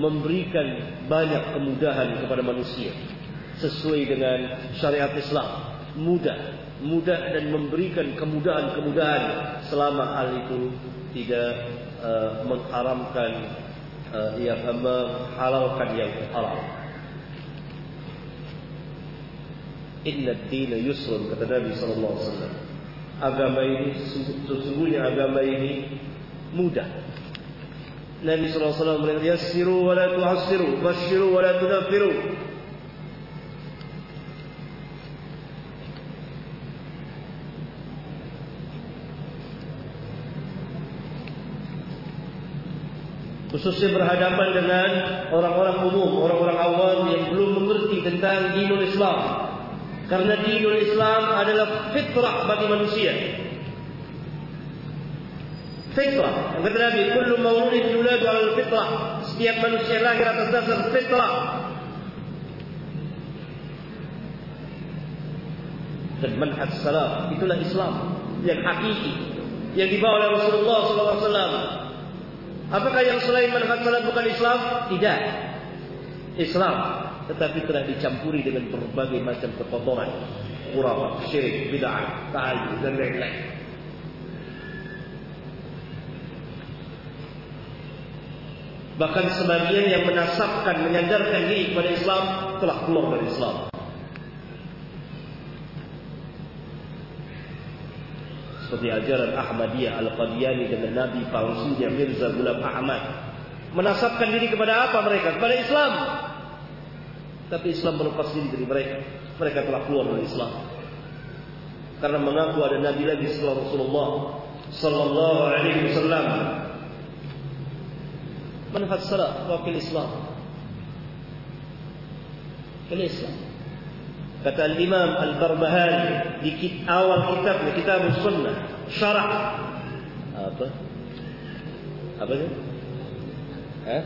memberikan banyak kemudahan kepada manusia sesuai dengan syariat Islam. Mudah, mudah dan memberikan kemudahan-kemudahan selama hal itu tidak uh, mengharamkan uh, yang menghalalkan yang haram. Inna ad-din yusrun kata Nabi sallallahu alaihi wasallam. Agama ini sesungguhnya agama ini mudah. Nabi sallallahu alaihi wasallam berkata, "Yassiru wa la tu'assiru, basyiru wa la tunaffiru." Khususnya berhadapan dengan orang-orang umum, orang-orang awam yang belum mengerti tentang dinul Islam. Karena dinul Islam adalah fitrah bagi manusia. Fitrah. Yang kata Nabi, kullu mawludin yuladu ala fitrah. Setiap manusia lahir atas dasar fitrah. Dan manhaj salam itulah Islam yang hakiki yang dibawa oleh Rasulullah wasallam Apakah yang selain manhaj salat bukan Islam? Tidak. Islam tetapi telah dicampuri dengan berbagai macam kekotoran, khurafat, syirik, bid'ah, ta'al dan lain-lain. Bahkan sebagian yang menasabkan, menyandarkan diri kepada Islam telah keluar dari Islam. Seperti ajaran Ahmadiyah Al-Qadiyani dengan Nabi palsunya Mirza Ghulam Ahmad. Menasabkan diri kepada apa mereka? Kepada Islam. Tapi Islam melepas diri dari mereka. Mereka telah keluar dari Islam. Karena mengaku ada Nabi lagi setelah Rasulullah Sallallahu Alaihi Wasallam. Manfaat salah wakil Islam. Wakil Islam Kata Imam Al-Barbahari di awal kitab kitab Sunnah syarah apa? Apa itu? Eh?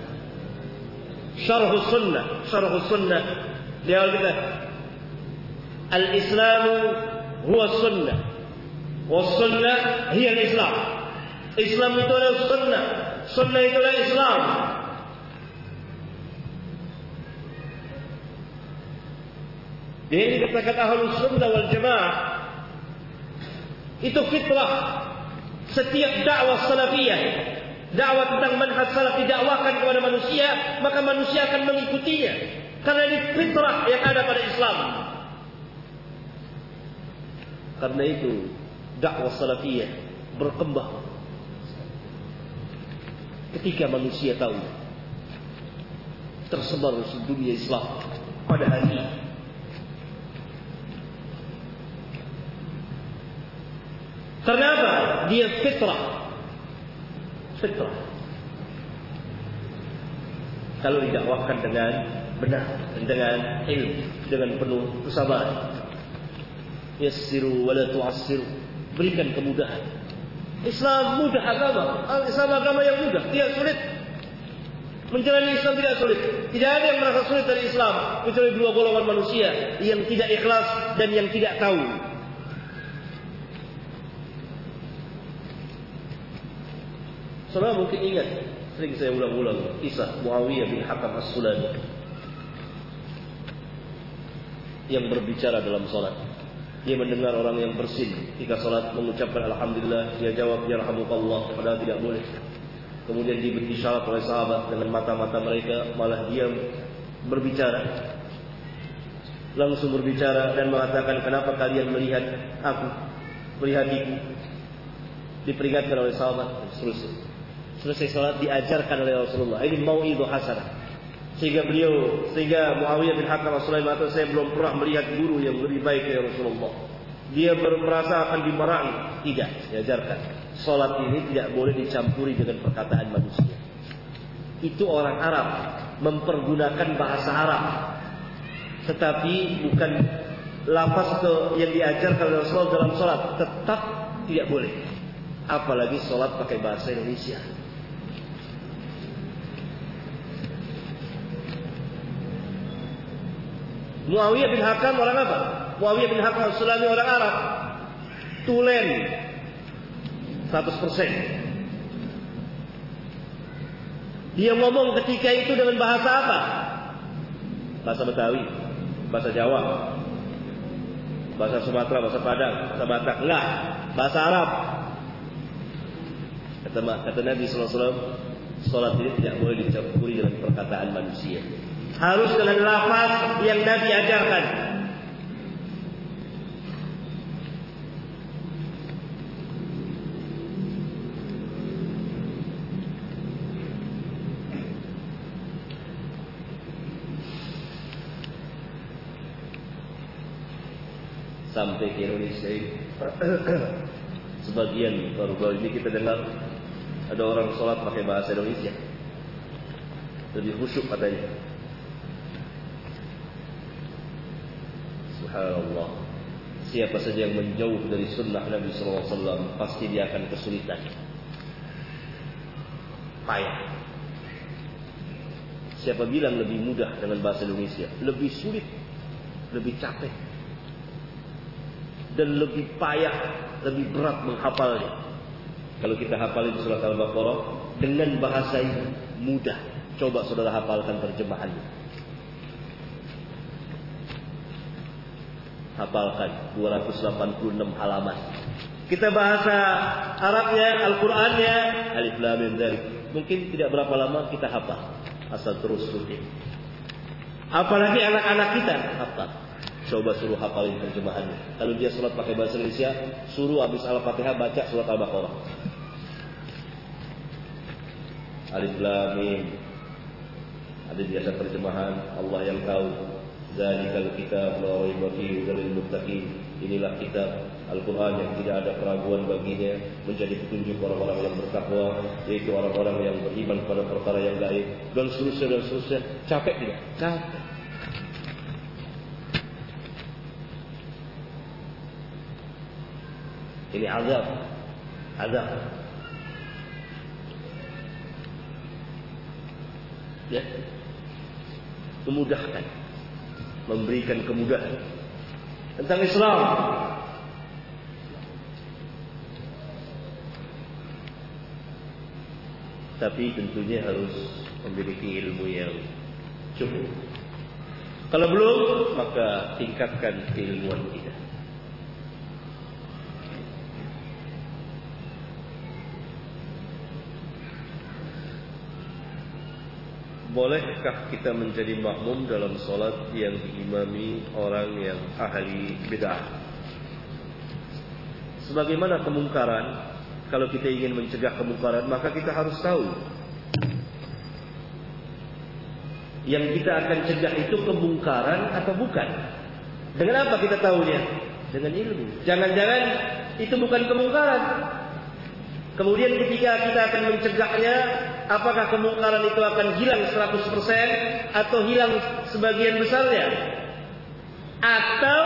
Syarah Sunnah, Syarah Sunnah. Dia awal kita Al-Islamu huwa sunnah. Wa sunnah hiya al-Islam. Islam itu adalah sunnah. Sunnah Dia ini dikatakan ahlu sunnah wal jamaah. Itu fitrah. Setiap dakwah salafiyah. Dakwah tentang manhaj salaf didakwakan kepada manusia. Maka manusia akan mengikutinya. Karena ini fitrah yang ada pada Islam. Karena itu dakwah salafiyah berkembang. Ketika manusia tahu tersebar di dunia Islam pada hari ini Kenapa? Dia fitrah. Fitrah. Kalau didakwahkan dengan benar, dengan ilmu, dengan penuh kesabaran. Yassiru wa la tu'assiru. Berikan kemudahan. Islam mudah agama. Islam agama yang mudah, tidak sulit. Menjalani Islam tidak sulit. Tidak ada yang merasa sulit dari Islam. Kecuali dua golongan manusia yang tidak ikhlas dan yang tidak tahu. Saudara mungkin ingat sering saya ulang-ulang kisah Muawiyah bin Hakam As-Sulami yang berbicara dalam solat. Dia mendengar orang yang bersin ketika solat mengucapkan Alhamdulillah. Dia jawab Ya Rahmatullah padahal tidak boleh. Kemudian diberi syarat oleh sahabat dengan mata-mata mereka malah dia berbicara. Langsung berbicara dan mengatakan kenapa kalian melihat aku, melihat ibu. Diperingatkan oleh sahabat seterusnya selesai salat diajarkan oleh Rasulullah. Ini mau itu hasanah. Sehingga beliau, sehingga Muawiyah bin Hakam Rasulullah mengatakan saya belum pernah melihat guru yang lebih baik dari Rasulullah. Dia merasa akan dimarahi. Tidak, diajarkan. Salat ini tidak boleh dicampuri dengan perkataan manusia. Itu orang Arab mempergunakan bahasa Arab. Tetapi bukan lafaz yang diajarkan oleh Rasulullah dalam salat tetap tidak boleh. Apalagi salat pakai bahasa Indonesia. Muawiyah bin Hakam orang apa? Muawiyah bin Hakam Sulami orang Arab. Tulen. 100%. Dia ngomong ketika itu dengan bahasa apa? Bahasa Betawi, bahasa Jawa, bahasa Sumatera, bahasa Padang, bahasa Batak. Enggak, bahasa Arab. Kata, kata Nabi SAW, Salat ini tidak boleh dicampuri dengan perkataan manusia harus dengan lafaz yang Nabi ajarkan. Sampai ke Indonesia. Sebagian baru-baru ini kita dengar Ada orang sholat pakai bahasa Indonesia. Lebih khusyuk katanya Subhanallah. Siapa saja yang menjauh dari sunnah Nabi SAW Pasti dia akan kesulitan. Payah. Siapa bilang lebih mudah dengan bahasa Indonesia? Lebih sulit Lebih capek Dan lebih payah Lebih berat menghafalnya. Kalau kita hafalin surat Al-Baqarah Dengan bahasa ini mudah. Coba saudara hafalkan terjemahannya hafalkan 286 halaman. Kita bahasa Arabnya, Al-Qur'annya, alif lam mim. Mungkin tidak berapa lama kita hafal. Asal terus rutin. Apalagi anak-anak kita hafal. Coba suruh hafalin terjemahannya. Kalau dia sholat pakai bahasa Indonesia, suruh habis Al-Fatihah baca surat Al-Baqarah. Alif lam mim. Ada biasa terjemahan Allah yang tahu Zalikal kitab la raiba fihi lil muttaqin. Inilah kitab Al-Quran yang tidak ada keraguan baginya menjadi petunjuk orang-orang yang bertakwa yaitu orang-orang yang beriman pada perkara yang gaib dan seterusnya dan seterusnya capek tidak? Capek. Ini azab. Azab. Ya. Memudahkan memberikan kemudahan. tentang Islam. Tapi tentunya harus memiliki ilmu yang cukup. Kalau belum, maka tingkatkan keilmuan kita. Bolehkah kita menjadi makmum dalam solat yang diimami orang yang ahli bid'ah? Sebagaimana kemungkaran, kalau kita ingin mencegah kemungkaran, maka kita harus tahu yang kita akan cegah itu kemungkaran atau bukan. Dengan apa kita tahunya? Dengan ilmu. Jangan-jangan itu bukan kemungkaran. Kemudian ketika kita akan mencegahnya, apakah kemungkaran itu akan hilang 100% atau hilang sebagian besarnya? Atau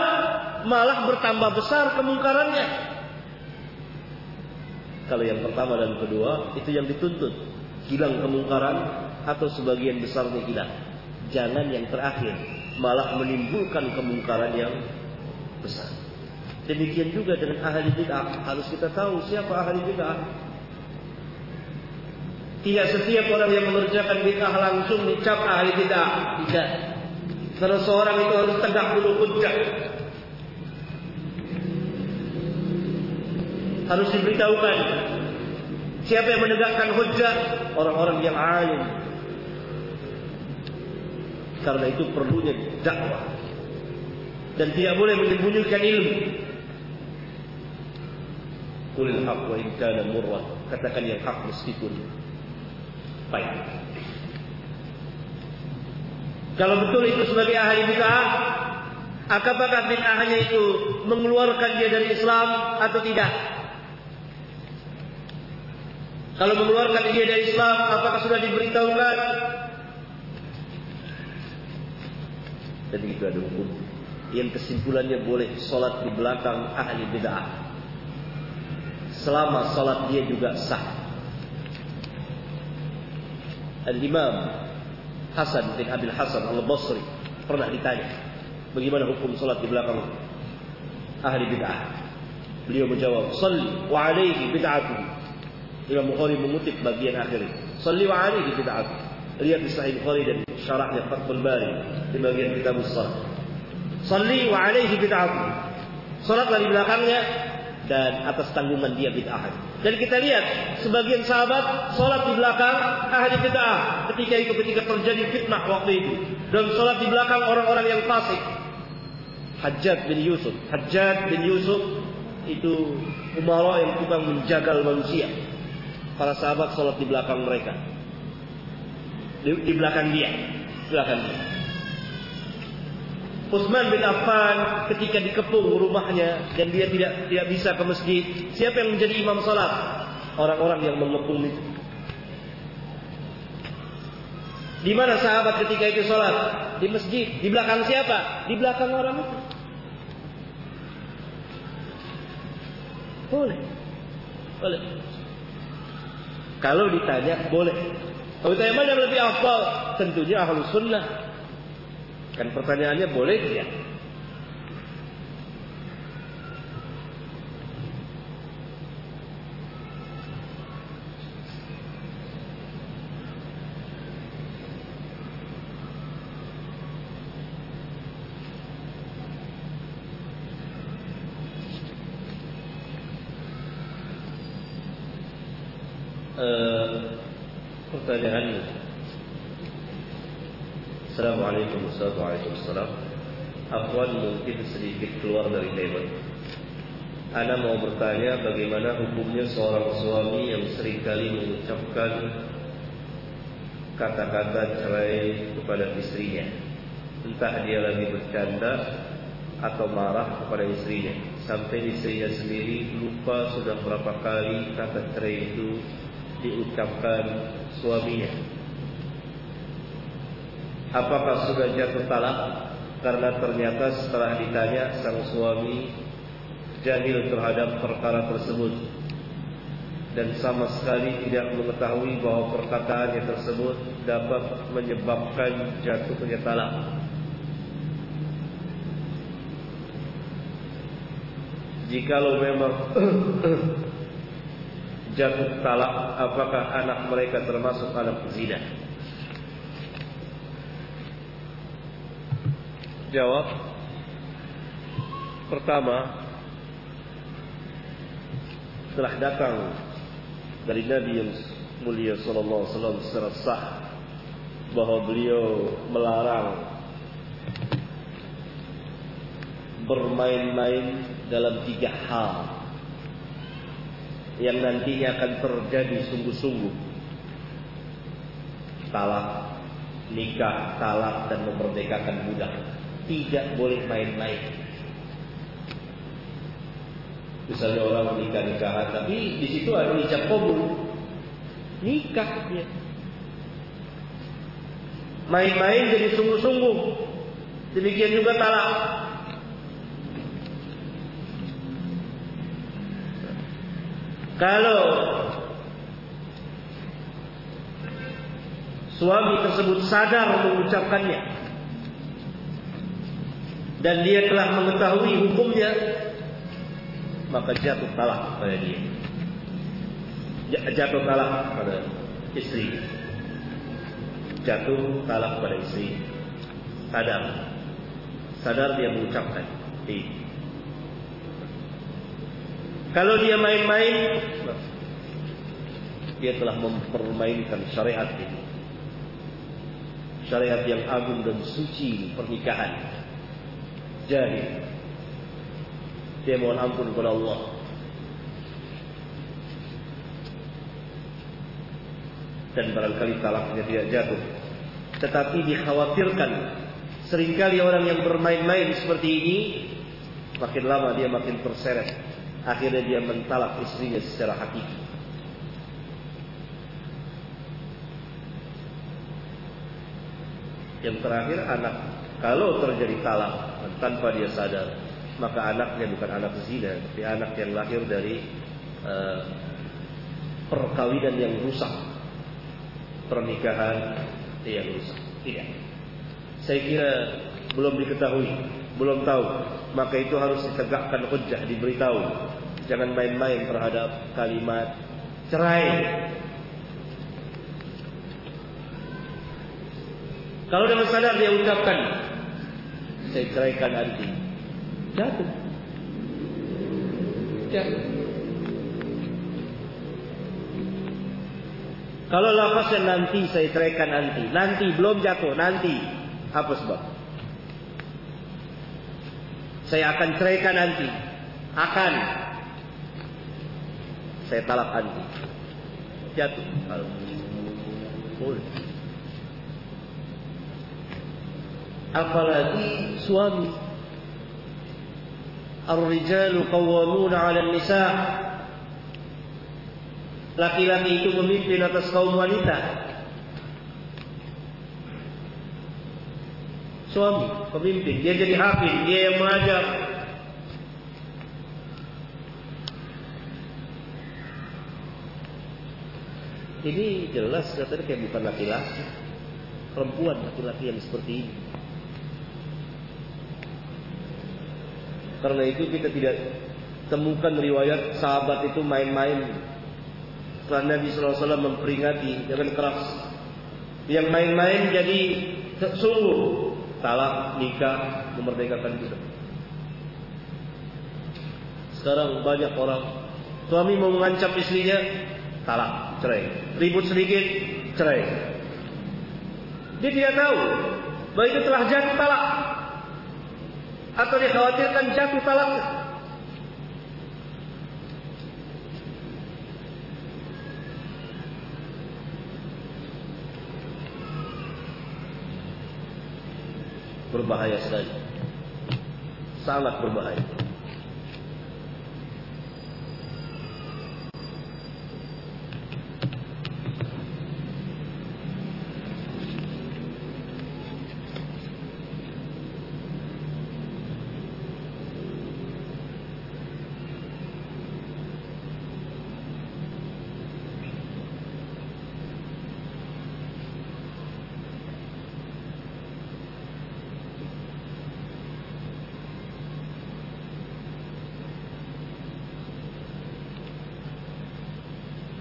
malah bertambah besar kemungkarannya? Kalau yang pertama dan kedua, itu yang dituntut. Hilang kemungkaran atau sebagian besarnya hilang. Jangan yang terakhir, malah menimbulkan kemungkaran yang besar. Demikian juga dengan ahli bid'ah. Harus kita tahu siapa ahli bid'ah. Tidak setiap orang yang mengerjakan bid'ah langsung dicap ahli bid'ah. Tidak. Karena seorang itu harus tegak dulu hujjah. Harus diberitahukan. Siapa yang menegakkan hujjah? Orang-orang yang alim. Karena itu perlunya dakwah. Dan tidak boleh menyembunyikan ilmu. Kulil haq wa in kana murrah. Katakan yang hak meskipun pahit. Kalau betul itu sebagai ahli bid'ah, apakah bid'ahnya itu mengeluarkan dia dari Islam atau tidak? Kalau mengeluarkan dia dari Islam, apakah sudah diberitahukan? Dan itu ada hukum. Yang kesimpulannya boleh solat di belakang ahli bid'ah. Selama solat dia juga sah. Al-Imam Hasan bin Abil Hasan Al-Basri pernah ditanya bagaimana hukum salat di belakang ahli bid'ah. Beliau menjawab, "Shalli wa alaihi bid'atuhu." Imam Bukhari mengutip bagian akhir ini. "Shalli wa alaihi bid'atuhu." Lihat di Sahih Bukhari dan syarahnya Fathul Bari di bagian kitab Salat. "Shalli wa alaihi bid'atuhu." Salatlah di belakangnya dan atas tanggungan dia bid'ah. Dan kita lihat sebagian sahabat solat di belakang ahli bid'ah ketika itu ketika terjadi fitnah waktu itu dan solat di belakang orang-orang yang fasik. Hajjat bin Yusuf, Hajjat bin Yusuf itu umara yang tukang menjagal manusia. Para sahabat solat di belakang mereka. Di, di belakang dia, belakang dia. Utsman bin Affan ketika dikepung rumahnya dan dia tidak tidak bisa ke masjid, siapa yang menjadi imam salat? Orang-orang yang mengepung itu. Di mana sahabat ketika itu salat? Di masjid. Di belakang siapa? Di belakang orang itu. Boleh. Boleh. Kalau ditanya boleh. Kalau ditanya mana lebih afdal? Tentunya ahlus sunnah. Kan pertanyaannya boleh tidak? Uh, pertanyaan Assalamualaikum warahmatullahi wabarakatuh. Mungkin sedikit keluar dari tema. Ana mau bertanya bagaimana hukumnya seorang suami yang seringkali mengucapkan kata-kata cerai kepada istrinya. Entah dia lagi bercanda atau marah kepada istrinya. Sampai istrinya sendiri lupa sudah berapa kali kata cerai itu diucapkan suaminya apakah sudah jatuh talak karena ternyata setelah ditanya sang suami jahil terhadap perkara tersebut dan sama sekali tidak mengetahui bahawa perkataannya tersebut dapat menyebabkan jatuhnya talak. Jikalau memang jatuh talak, apakah anak mereka termasuk anak zina? Jawab. Pertama Telah datang Dari Nabi yang mulia Sallallahu Alaihi Wasallam secara sah Bahawa beliau melarang Bermain-main dalam tiga hal Yang nantinya akan terjadi sungguh-sungguh. Talak Nikah, talak dan memerdekakan budak tidak boleh main-main. Misalnya orang menikah nikahan, tapi di situ ada ijab kabul, nikah dia. Main-main jadi sungguh-sungguh. Demikian juga talak. Kalau suami tersebut sadar mengucapkannya, dan dia telah mengetahui hukumnya maka jatuh talak pada dia. Jatuh talak pada istri jatuh talak pada istri sadar. Sadar dia mengucapkan eh. kalau dia main-main dia telah mempermainkan syariat ini. Syariat yang agung dan suci pernikahan jahil. Dia mohon ampun kepada Allah. Dan barangkali talaknya dia jatuh. Tetapi dikhawatirkan seringkali orang yang bermain-main seperti ini makin lama dia makin terseret. Akhirnya dia mentalak istrinya secara hakiki. Yang terakhir anak kalau terjadi talak tanpa dia sadar maka anaknya bukan anak zina tapi anak yang lahir dari uh, perkawinan yang rusak. Pernikahan yang rusak. Tidak saya kira belum diketahui belum tahu maka itu harus ditegakkan hujah diberitahu. Jangan main-main terhadap kalimat cerai kalau dengan sadar dia ucapkan saya ceraikan nanti. Jatuh. Jatuh. Kalau lafaznya nanti saya ceraikan nanti. Nanti belum jatuh. Nanti. Apa sebab? Saya akan ceraikan nanti. Akan. Saya talak nanti. Jatuh. Boleh. Apalagi suami. Ar-rijalu qawwamuna 'ala an-nisa. Laki-laki itu memimpin atas kaum wanita. Suami pemimpin. Dia jadi hafiz dia yang mengajar. Ini jelas katanya kayak bukan laki-laki. Perempuan laki-laki yang seperti ini Karena itu kita tidak temukan riwayat sahabat itu main-main. Karena Nabi SAW memperingati dengan keras. Yang main-main jadi sungguh talak, nikah, memerdekakan kita. Sekarang banyak orang suami mau mengancam istrinya, talak, cerai. Ribut sedikit, cerai. Dia tidak tahu bahwa itu telah jatuh talak atau dikhawatirkan jatuh talaknya. Berbahaya sekali. Sangat berbahaya.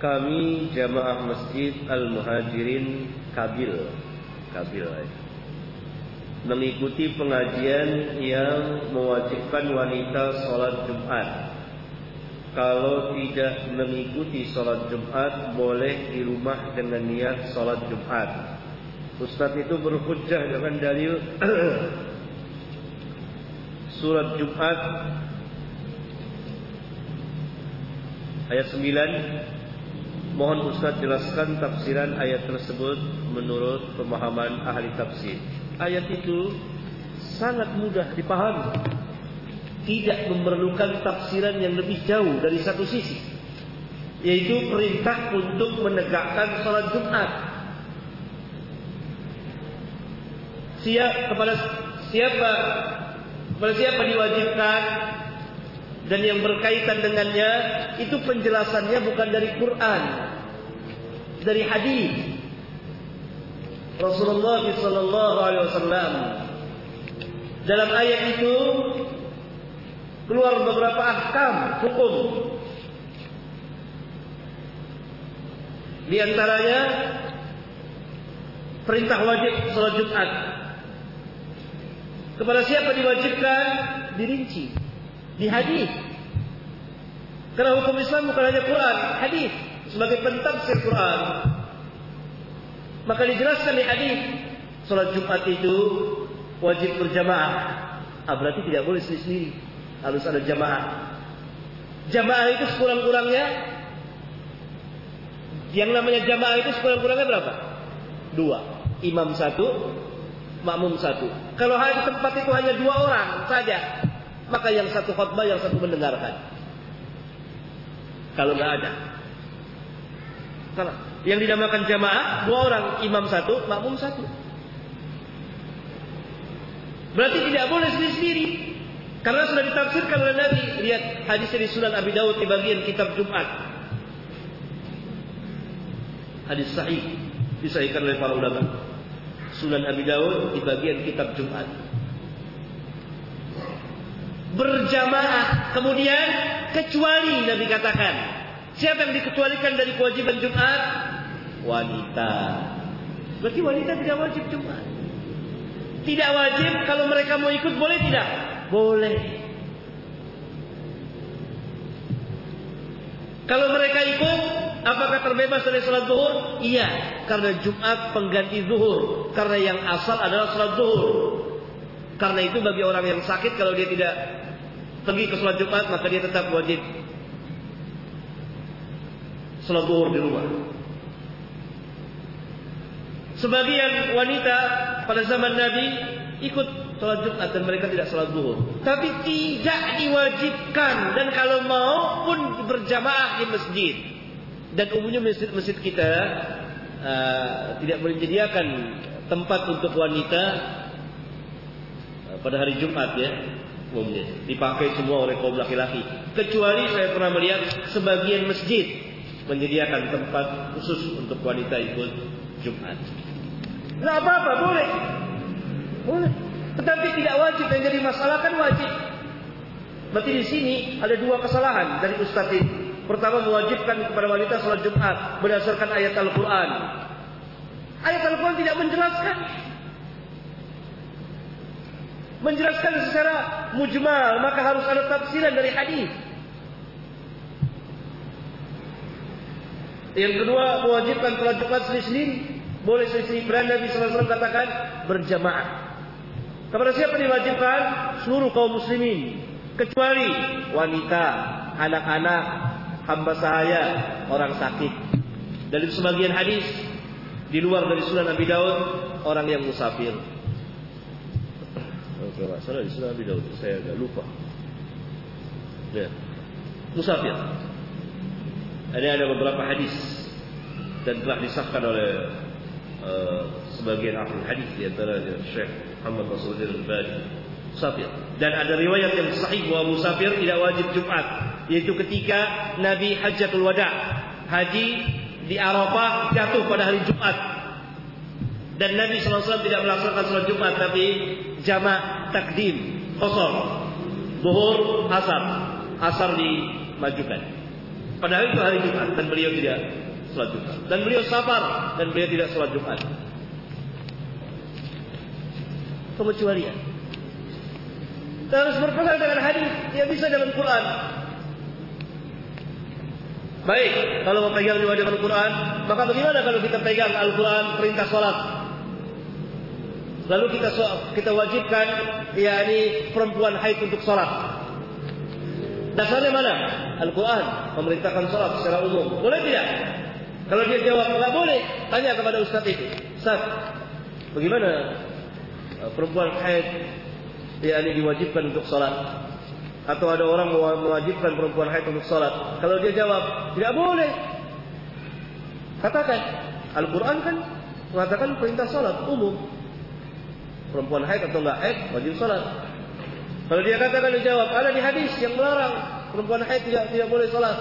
Kami jamaah masjid Al-Muhajirin Kabil Kabil eh. mengikuti pengajian yang mewajibkan wanita sholat Jumat. Kalau tidak mengikuti sholat Jumat, boleh di rumah dengan niat sholat Jumat. Ustaz itu berhujjah dengan dalil surat Jumat ayat 9 Mohon Ustaz jelaskan tafsiran ayat tersebut menurut pemahaman ahli tafsir. Ayat itu sangat mudah dipahami. Tidak memerlukan tafsiran yang lebih jauh dari satu sisi. Yaitu perintah untuk menegakkan salat Jumat. Siap kepada siapa kepada siapa diwajibkan dan yang berkaitan dengannya itu penjelasannya bukan dari Quran dari hadis Rasulullah sallallahu alaihi wasallam. Dalam ayat itu keluar beberapa ahkam hukum. Di antaranya perintah wajib salat Jumat. Kepada siapa diwajibkan? Dirinci. Di hadis. Karena hukum Islam bukan hanya Quran, hadis sebagai pentafsir Quran. Maka dijelaskan di hadis salat Jumat itu wajib berjamaah. Ah, berarti tidak boleh sendiri-sendiri. Harus ada jamaah. Jamaah itu sekurang-kurangnya yang namanya jamaah itu sekurang-kurangnya berapa? Dua. Imam satu, makmum satu. Kalau hanya tempat itu hanya dua orang saja, maka yang satu khutbah yang satu mendengarkan. Kalau nggak ada. Karena yang dinamakan jamaah dua orang, imam satu, makmum satu. Berarti tidak boleh sendiri-sendiri. Karena sudah ditafsirkan oleh Nabi. Lihat hadis di Sunan Abi Dawud di bagian kitab Jumat. Hadis sahih disahihkan oleh para ulama. Sunan Abi Dawud di bagian kitab Jumat berjamaah kemudian kecuali Nabi katakan siapa yang dikecualikan dari kewajiban Jumat wanita. Berarti wanita tidak wajib Jumat tidak wajib kalau mereka mau ikut boleh tidak? Boleh. Kalau mereka ikut apakah terbebas dari salat zuhur? Iya karena Jumat pengganti zuhur. Karena yang asal adalah salat zuhur. Karena itu bagi orang yang sakit kalau dia tidak pergi ke sholat Jumat maka dia tetap wajib sholat zuhur di rumah. Sebagian wanita pada zaman Nabi ikut sholat Jumat dan mereka tidak sholat zuhur. Tapi tidak diwajibkan dan kalau mau pun berjamaah di masjid. Dan umumnya masjid-masjid kita uh, tidak menyediakan tempat untuk wanita uh, pada hari Jumat ya umumnya dipakai semua oleh kaum laki-laki kecuali saya pernah melihat sebagian masjid menyediakan tempat khusus untuk wanita ikut Jumat. Tidak apa-apa, boleh. Boleh. Tetapi tidak wajib yang jadi masalah kan wajib. Berarti di sini ada dua kesalahan dari Ustaz ini. Pertama mewajibkan kepada wanita sholat Jumat berdasarkan ayat Al-Quran. Ayat Al-Quran tidak menjelaskan menjelaskan secara mujmal maka harus ada tafsiran dari hadis. Yang kedua mewajibkan sholat Jumat sendiri-sendiri. Boleh sendiri beranda Nabi SAW katakan berjamaah. Kepada siapa diwajibkan? Seluruh kaum muslimin. Kecuali wanita, anak-anak, hamba sahaya, orang sakit. Dari sebagian hadis di luar dari sunan Nabi Daud orang yang musafir kalau tidak salah di Sunan Abi Daud saya agak lupa. Ya. Musafir. Ada ada beberapa hadis dan telah disahkan oleh uh, sebagian ahli hadis di antara Syekh Muhammad Nasruddin Al-Albani. Musafir. Dan ada riwayat yang sahih bahwa musafir tidak wajib Jumat, yaitu ketika Nabi Hajjatul Wada, haji di Arafah jatuh pada hari Jumat. Dan Nabi SAW tidak melaksanakan sholat Jumat tapi jamak takdim kosor zuhur asar asar dimajukan Padahal itu hari Jumat dan beliau tidak sholat Jumat. Dan beliau sabar dan beliau tidak sholat Jumat. Pengecualian. Kita harus berpegang dengan hadis yang bisa dengan Quran. Baik, kalau mau pegang juga dengan Quran, maka bagaimana kalau kita pegang Al-Quran perintah sholat? Lalu kita kita wajibkan yakni perempuan haid untuk sholat. Dasarnya mana? Al-Quran memerintahkan sholat secara umum. Boleh tidak? Kalau dia jawab tidak boleh, tanya kepada Ustaz itu. Ustaz, bagaimana uh, perempuan haid yang diwajibkan untuk sholat? Atau ada orang mewajibkan perempuan haid untuk sholat? Kalau dia jawab, tidak boleh. Katakan, Al-Quran kan mengatakan perintah sholat umum. Perempuan haid atau enggak haid, wajib sholat. Kalau dia katakan dia jawab, ada di hadis yang melarang perempuan haid tidak tidak boleh sholat.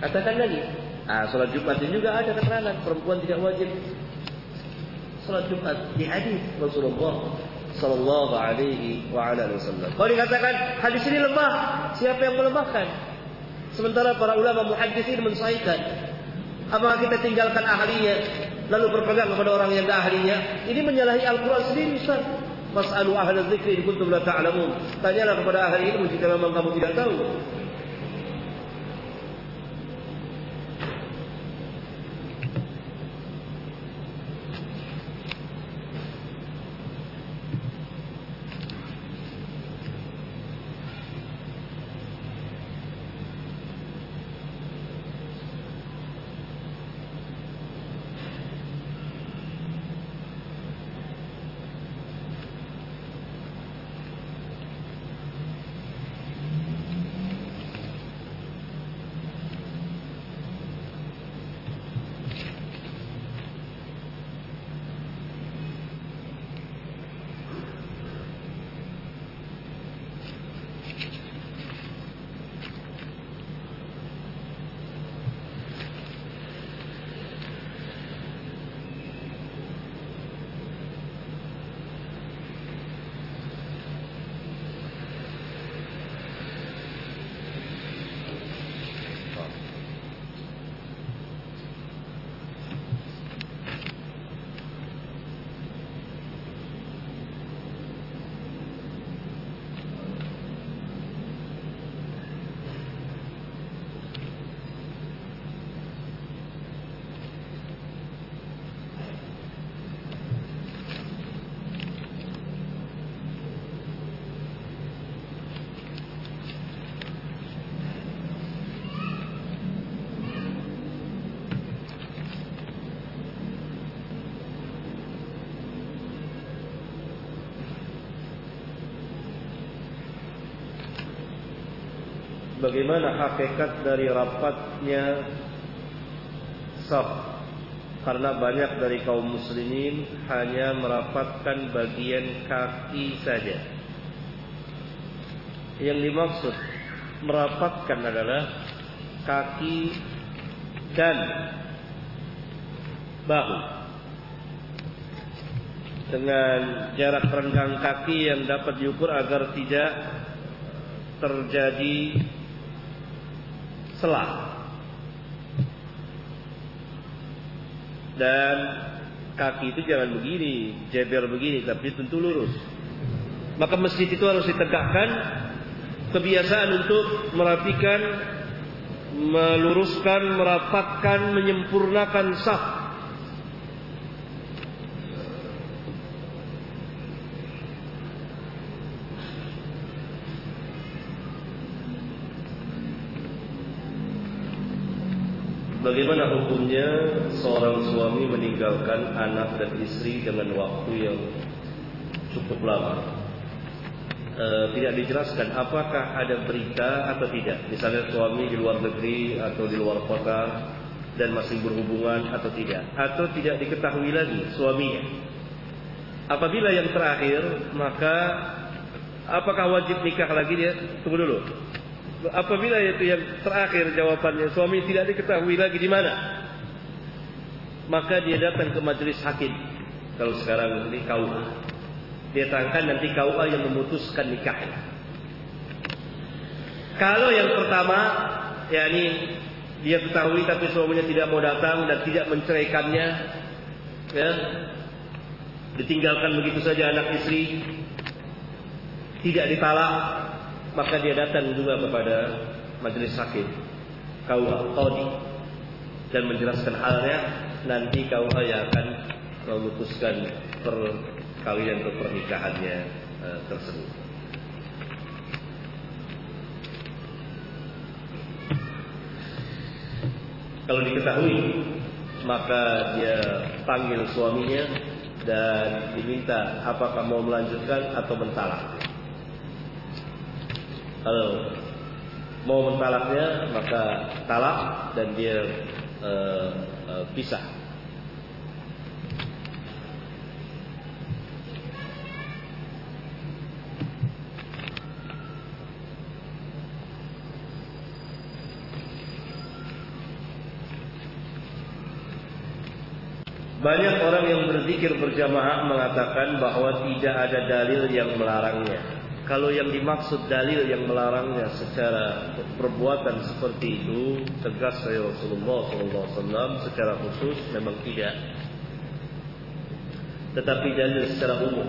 Katakan lagi. Ah, sholat Jumat ini juga ada keterangan perempuan tidak wajib sholat Jumat di hadis Rasulullah Sallallahu Alaihi Wasallam. Kalau dikatakan hadis ini lemah, siapa yang melemahkan? Sementara para ulama muhaddis ini mensahihkan. Apakah kita tinggalkan ahlinya lalu berpegang kepada orang yang tidak ahlinya? Ini menyalahi Al-Quran sendiri, Ustaz. Mas'alu ahli dzikri in kuntum la ta'lamun. Tanyalah kepada ahli ilmu jika memang kamu tidak tahu. Bagaimana hakikat dari rapatnya saf? Karena banyak dari kaum muslimin hanya merapatkan bagian kaki saja. Yang dimaksud merapatkan adalah kaki dan bahu. Dengan jarak renggang kaki yang dapat diukur agar tidak terjadi selah dan kaki itu jangan begini jeber begini tapi tentu lurus. Maka masjid itu harus ditegakkan kebiasaan untuk merapikan meluruskan merapatkan menyempurnakan saf Bagaimana hukumnya seorang suami meninggalkan anak dan istri dengan waktu yang cukup lama? E, tidak dijelaskan apakah ada berita atau tidak. Misalnya suami di luar negeri atau di luar kota dan masih berhubungan atau tidak. Atau tidak diketahui lagi suaminya. Apabila yang terakhir, maka apakah wajib nikah lagi dia? Tunggu dulu apabila itu yang terakhir jawabannya suami tidak diketahui lagi di mana maka dia datang ke majelis hakim. Kalau sekarang ini KUA dia tangkan nanti KUA yang memutuskan nikahnya kalau yang pertama yakni dia ketahui tapi suaminya tidak mau datang dan tidak menceraikannya ya. Ditinggalkan begitu saja anak istri tidak ditalak maka dia datang juga kepada majelis hakim. Kau qadi dan menjelaskan halnya nanti kau akan memutuskan perkawinan atau pernikahannya uh, tersebut. Kalau diketahui maka dia panggil suaminya dan diminta apakah mau melanjutkan atau mentalak. Kalau mau mentalaknya maka talak dan dia uh, uh, pisah. Banyak orang yang berzikir berjamaah mengatakan bahwa tidak ada dalil yang melarangnya. Kalau yang dimaksud dalil yang melarangnya secara perbuatan seperti itu tegas saya Rasulullah SAW secara khusus memang tidak. Tetapi dalil secara umum.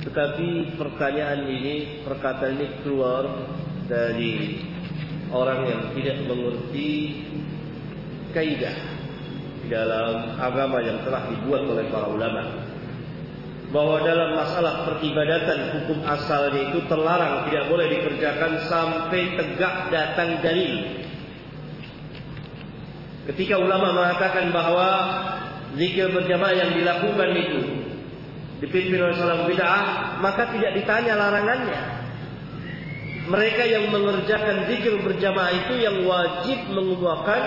Tetapi pertanyaan ini, perkataan ini keluar dari orang yang tidak mengerti kaidah dalam agama yang telah dibuat oleh para ulama bahwa dalam masalah peribadatan hukum asalnya itu terlarang tidak boleh dikerjakan sampai tegak datang dalil. Ketika ulama mengatakan bahwa zikir berjamaah yang dilakukan itu dipimpin oleh seorang bid'ah, maka tidak ditanya larangannya. Mereka yang mengerjakan zikir berjamaah itu yang wajib menguatkan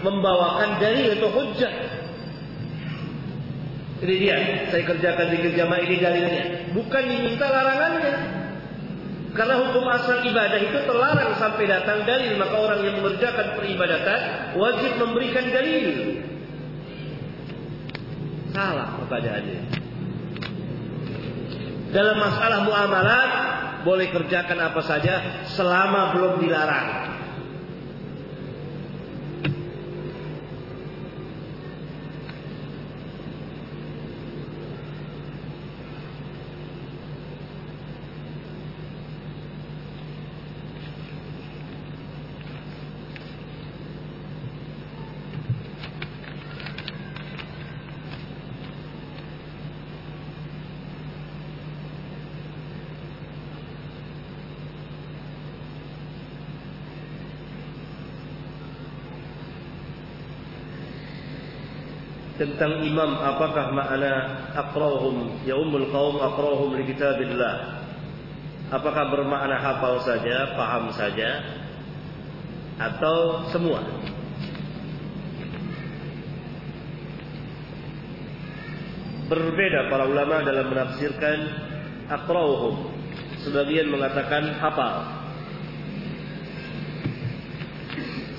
membawakan dalil atau hujjah ini dia, saya kerjakan zikir jamaah ini dalilnya. Bukan diminta larangannya. Karena hukum asal ibadah itu terlarang sampai datang dalil. Maka orang yang mengerjakan peribadatan wajib memberikan dalil. Salah pertanyaannya. Dalam masalah muamalat, boleh kerjakan apa saja selama belum dilarang. Tentang imam apakah makna aqrahum ya ummul qaum aqrahum li kitabillah? Apakah bermakna hafal saja paham saja atau semua? Berbeda para ulama dalam menafsirkan aqrahum sebagian mengatakan hafal.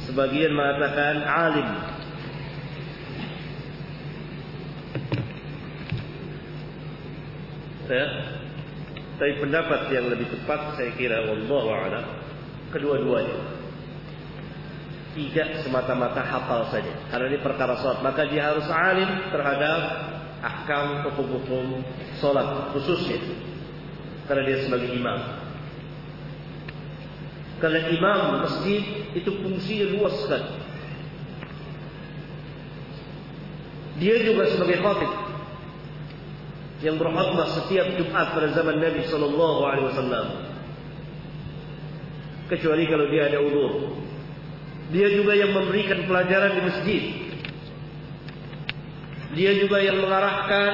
Sebagian mengatakan alim ya. Tapi pendapat yang lebih tepat saya kira wallahu a'lam kedua-duanya. Tidak semata-mata hafal saja. Karena ini perkara salat, maka dia harus alim terhadap ahkam hukum-hukum salat khususnya. Karena dia sebagai imam. Karena imam masjid itu fungsinya luas sekali. Dia juga sebagai khatib yang berkhutbah setiap Jumat pada zaman Nabi sallallahu alaihi wasallam. Kecuali kalau dia ada uzur. Dia juga yang memberikan pelajaran di masjid. Dia juga yang mengarahkan,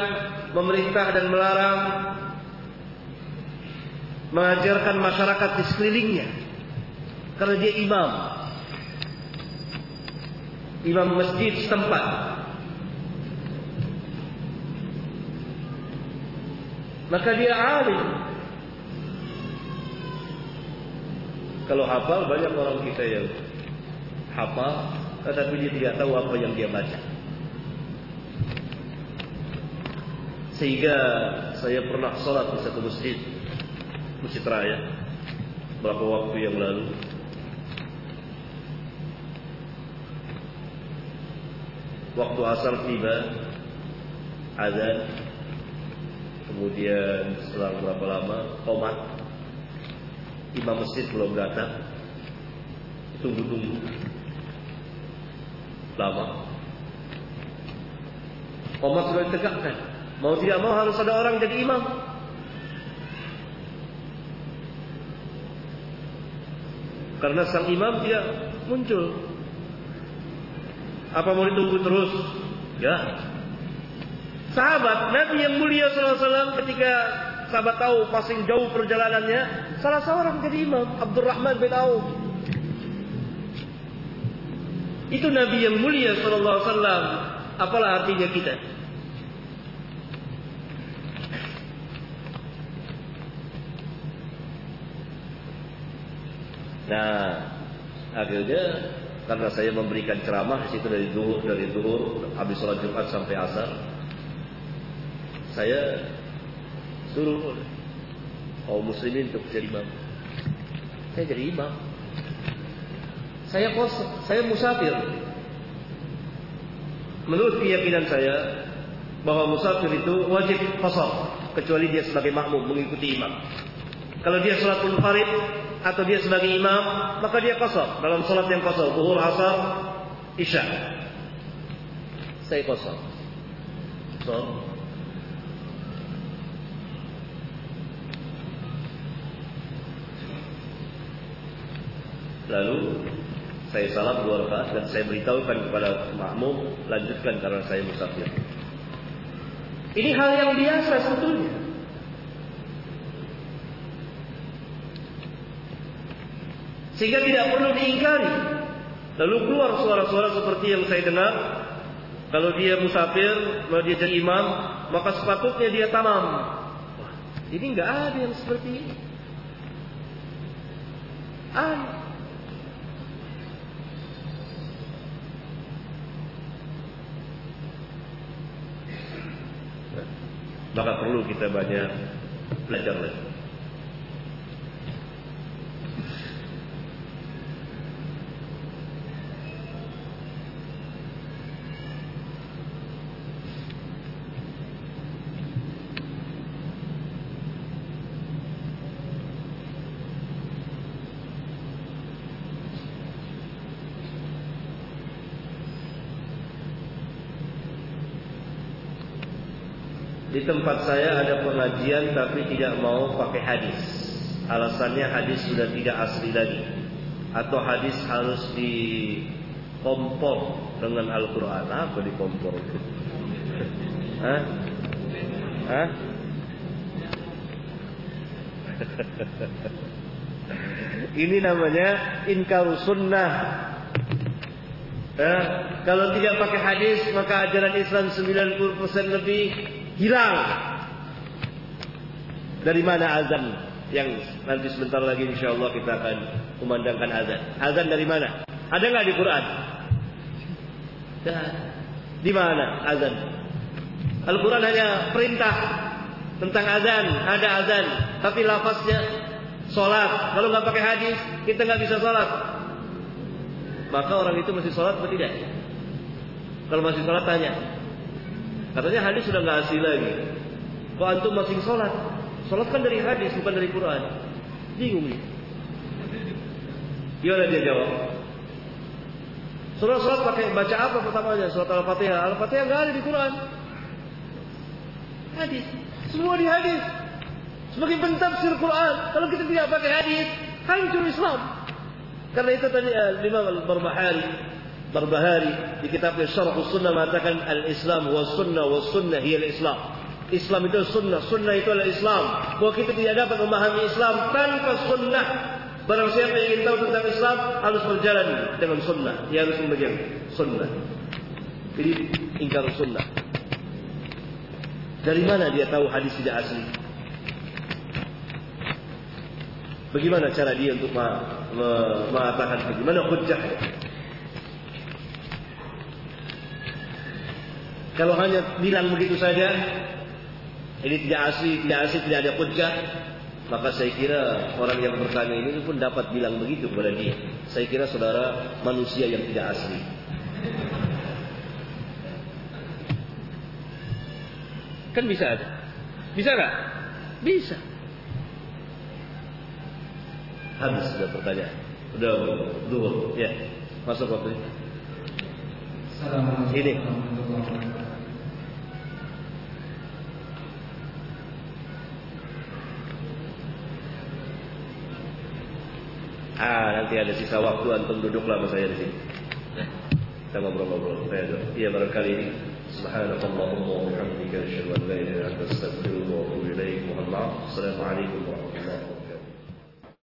memerintah dan melarang mengajarkan masyarakat di sekelilingnya. Karena dia imam. Imam masjid setempat. Maka dia alim. Kalau hafal banyak orang kita yang hafal, tetapi dia tidak tahu apa yang dia baca. Sehingga saya pernah sholat di satu masjid, masjid raya, beberapa waktu yang lalu. Waktu asar tiba, azan kemudian setelah berapa lama komat imam masjid belum datang. Tunggu-tunggu lama. Komat sudah ditegakkan. Mau tidak mau harus ada orang jadi imam. Karena sang imam tidak muncul. Apa mau ditunggu terus? Ya Sahabat Nabi yang mulia SAW ketika sahabat tahu pasing jauh perjalanannya, salah seorang jadi imam, Abdurrahman bin Auf. Itu Nabi yang mulia SAW. Apalah artinya kita? Nah, akhirnya karena saya memberikan ceramah situ dari duhur dari duhur habis sholat Jumat sampai asar, saya suruh kaum muslimin untuk jadi imam. Saya jadi imam. Saya kos, saya musafir. Menurut keyakinan saya bahwa musafir itu wajib qasar kecuali dia sebagai makmum mengikuti imam. Kalau dia salat munfarid atau dia sebagai imam, maka dia qasar dalam salat yang qasar, zuhur, asar, isya. Saya qasar. So, Lalu saya salam dua rakaat dan saya beritahukan kepada makmum lanjutkan karena saya musafir. Ini hal yang biasa sebetulnya. Sehingga tidak perlu diingkari. Lalu keluar suara-suara seperti yang saya dengar. Kalau dia musafir, kalau dia jadi imam, maka sepatutnya dia tamam. Ini enggak ada yang seperti ini. Ada. Maka perlu kita banyak belajar lagi. Tempat saya ada pengajian tapi tidak mau pakai hadis. Alasannya hadis sudah tidak asli lagi. Atau hadis harus dikompor dengan Al-Quran. Apa dikompor itu? Hah? Hah? Ini namanya inkar sunnah. Eh, kalau tidak pakai hadis maka ajaran Islam 90% lebih hilang. Dari mana azan yang nanti sebentar lagi insya Allah kita akan memandangkan azan. Azan dari mana? Ada nggak di Quran? Di mana azan? Al-Quran hanya perintah tentang azan, ada azan, tapi lafaznya solat. Kalau nggak pakai hadis, kita nggak bisa solat. Maka orang itu masih solat atau tidak? Kalau masih solat tanya, Katanya hadis sudah nggak asli lagi. Kok antum masih sholat? Sholat kan dari hadis bukan dari Quran. Bingung nih. Gimana dia jawab? Sholat sholat pakai baca apa pertamanya? Sholat al-fatihah. Al-fatihah nggak ada di Quran. Hadis. Semua di hadis. Sebagai pentafsir Quran. Kalau kita tidak pakai hadis, hancur Islam. Karena itu tadi uh, Imam Al-Barbahari Barbahari di kitabnya Syarh Sunnah mengatakan al-Islam wa sunnah wa sunnah hiya al-Islam. Islam itu sunnah, sunnah itu adalah Islam. Bahwa kita tidak dapat memahami Islam tanpa sunnah. Barang siapa ingin tahu tentang Islam harus berjalan dengan sunnah. Dia harus memegang sunnah. Jadi ingkar sunnah. Dari mana dia tahu hadis tidak asli? Bagaimana cara dia untuk mengatakan bagaimana hujjahnya? Kalau hanya bilang begitu saja, ini tidak asli, tidak asli, tidak ada hujjah, maka saya kira orang yang bertanya ini pun dapat bilang begitu kepada dia. Saya kira saudara manusia yang tidak asli. Kan bisa ada. Bisa nggak? Bisa. Habis sudah pertanyaan. Udah dua. Ya. Masuk waktu ini. Ini. Ah, nanti ada sisa waktu antum duduklah sama saya di sini. Kita ngobrol-ngobrol. Iya barangkali ini. Subhanallahumma wa bihamdika asyhadu an la ilaha illa anta astaghfiruka wa atubu ilaik. Assalamualaikum warahmatullahi wabarakatuh.